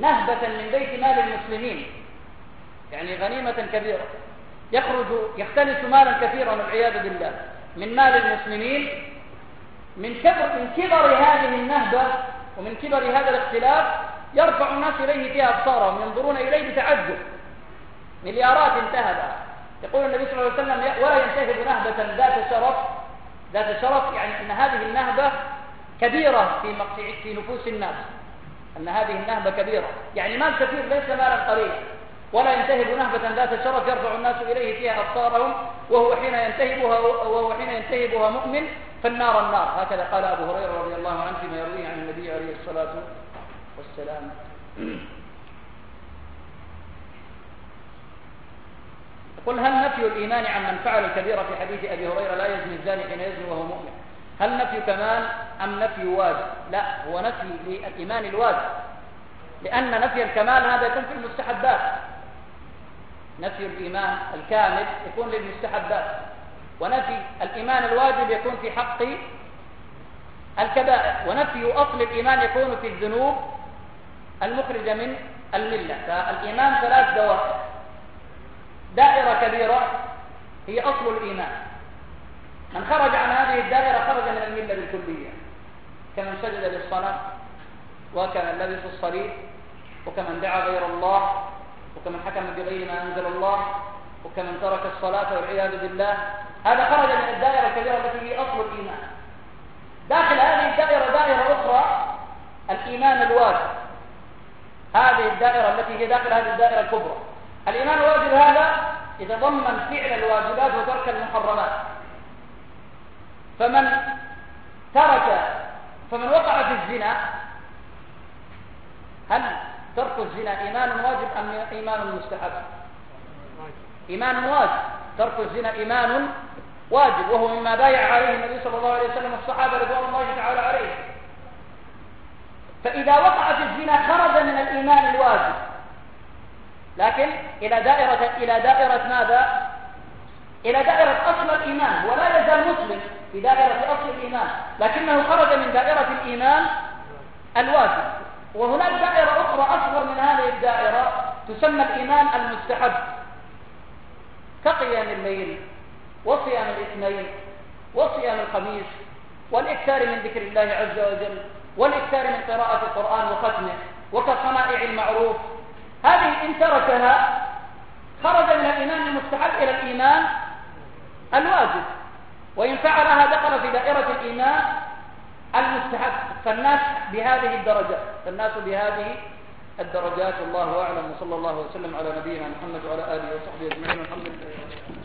Speaker 2: نهبة من بيت مال المسلمين يعني غنيمة كبيرة يخرج يختلس مالا كثيرا والعياذ بالله. من مال المسلمين من كبر من كبر هذه النهبة ومن كبر هذا الاختلاف يرفع الناس إليه فيها أبصارهم ينظرون إليه بتعجب. مليارات انتهب يقول النبي صلى الله عليه وسلم ولا ينتهب نهبة ذات شرف. ذات شرف يعني أن هذه النهبة كبيرة في في نفوس الناس. أن هذه النهبة كبيرة. يعني مال كثير ليس مالا قليلا. ولا ينتهب نهبة ذات شرف يرفع الناس إليه فيها أبصارهم وهو حين ينتهبها وهو حين ينتهبها مؤمن فالنار النار. هكذا قال أبو هريرة رضي الله عنه فيما يرويه عن النبي عليه الصلاة والسلام. قل هل نفي الإيمان عن من فعل الكبيرة في حديث أبي هريرة لا يزني الزاني حين يزني وهو مؤمن؟ هل نفي كمال أم نفي واجب لا هو نفي للإيمان الواجب لأن نفي الكمال هذا يكون في المستحبات. نفي الإيمان الكامل يكون للمستحبات ونفي الإيمان الواجب يكون في حق الكبائر. ونفي أصل الإيمان يكون في الذنوب المخرجة من الملة. فالإيمان ثلاث دوائر. دائرة كبيرة هي أصل الإيمان. من خرج عن هذه الدائرة خرج من الملة بالكلية. كمن سجد للصنم وكمن لبس الصليب وكمن دعا غير الله وكمن حكم بغير ما أنزل الله وكمن ترك الصلاة والعياذ بالله هذا خرج من الدائرة الكبيرة التي هي أصل الإيمان. داخل هذه الدائرة دائرة أخرى الإيمان الواجب. هذه الدائرة التي هي داخل هذه الدائرة الكبرى. الإيمان الواجب هذا يتضمن فعل الواجبات وترك المحرمات. فمن ترك فمن وقع في الزنا هل ترك الزنا إيمان واجب أم إيمان مستحب؟ إيمان واجب. ترك الزنا إيمان واجب وهو مما بايع عليه النبي صلى الله عليه وسلم الصحابة رضوان الله تعالى عليه فإذا وقع في الزنا خرج من الإيمان الواجب. لكن إلى دائرة إلى دائرة ماذا؟ إلى دائرة أصل الإيمان ولا يزال مسلم في دائرة أصل الإيمان لكنه خرج من دائرة الإيمان الواجب. وهناك دائرة أخرى أصغر من هذه الدائرة تسمى الإيمان المستحب. كقيام الليل وصيام الاثنين وصيام الخميس والإكثار من ذكر الله عز وجل والإكثار من قراءة القرآن وختمه وكصنائع المعروف. هذه إن تركها خرج من الإيمان المستحب إلى الإيمان الواجب. وإن فعلها دخل في دائرة الإيمان المستحب. فالناس بهذه الدرجات فالناس بهذه الدرجات والله أعلم. وصلى الله وسلم على نبينا محمد وعلى آله وصحبه أجمعين. والحمد لله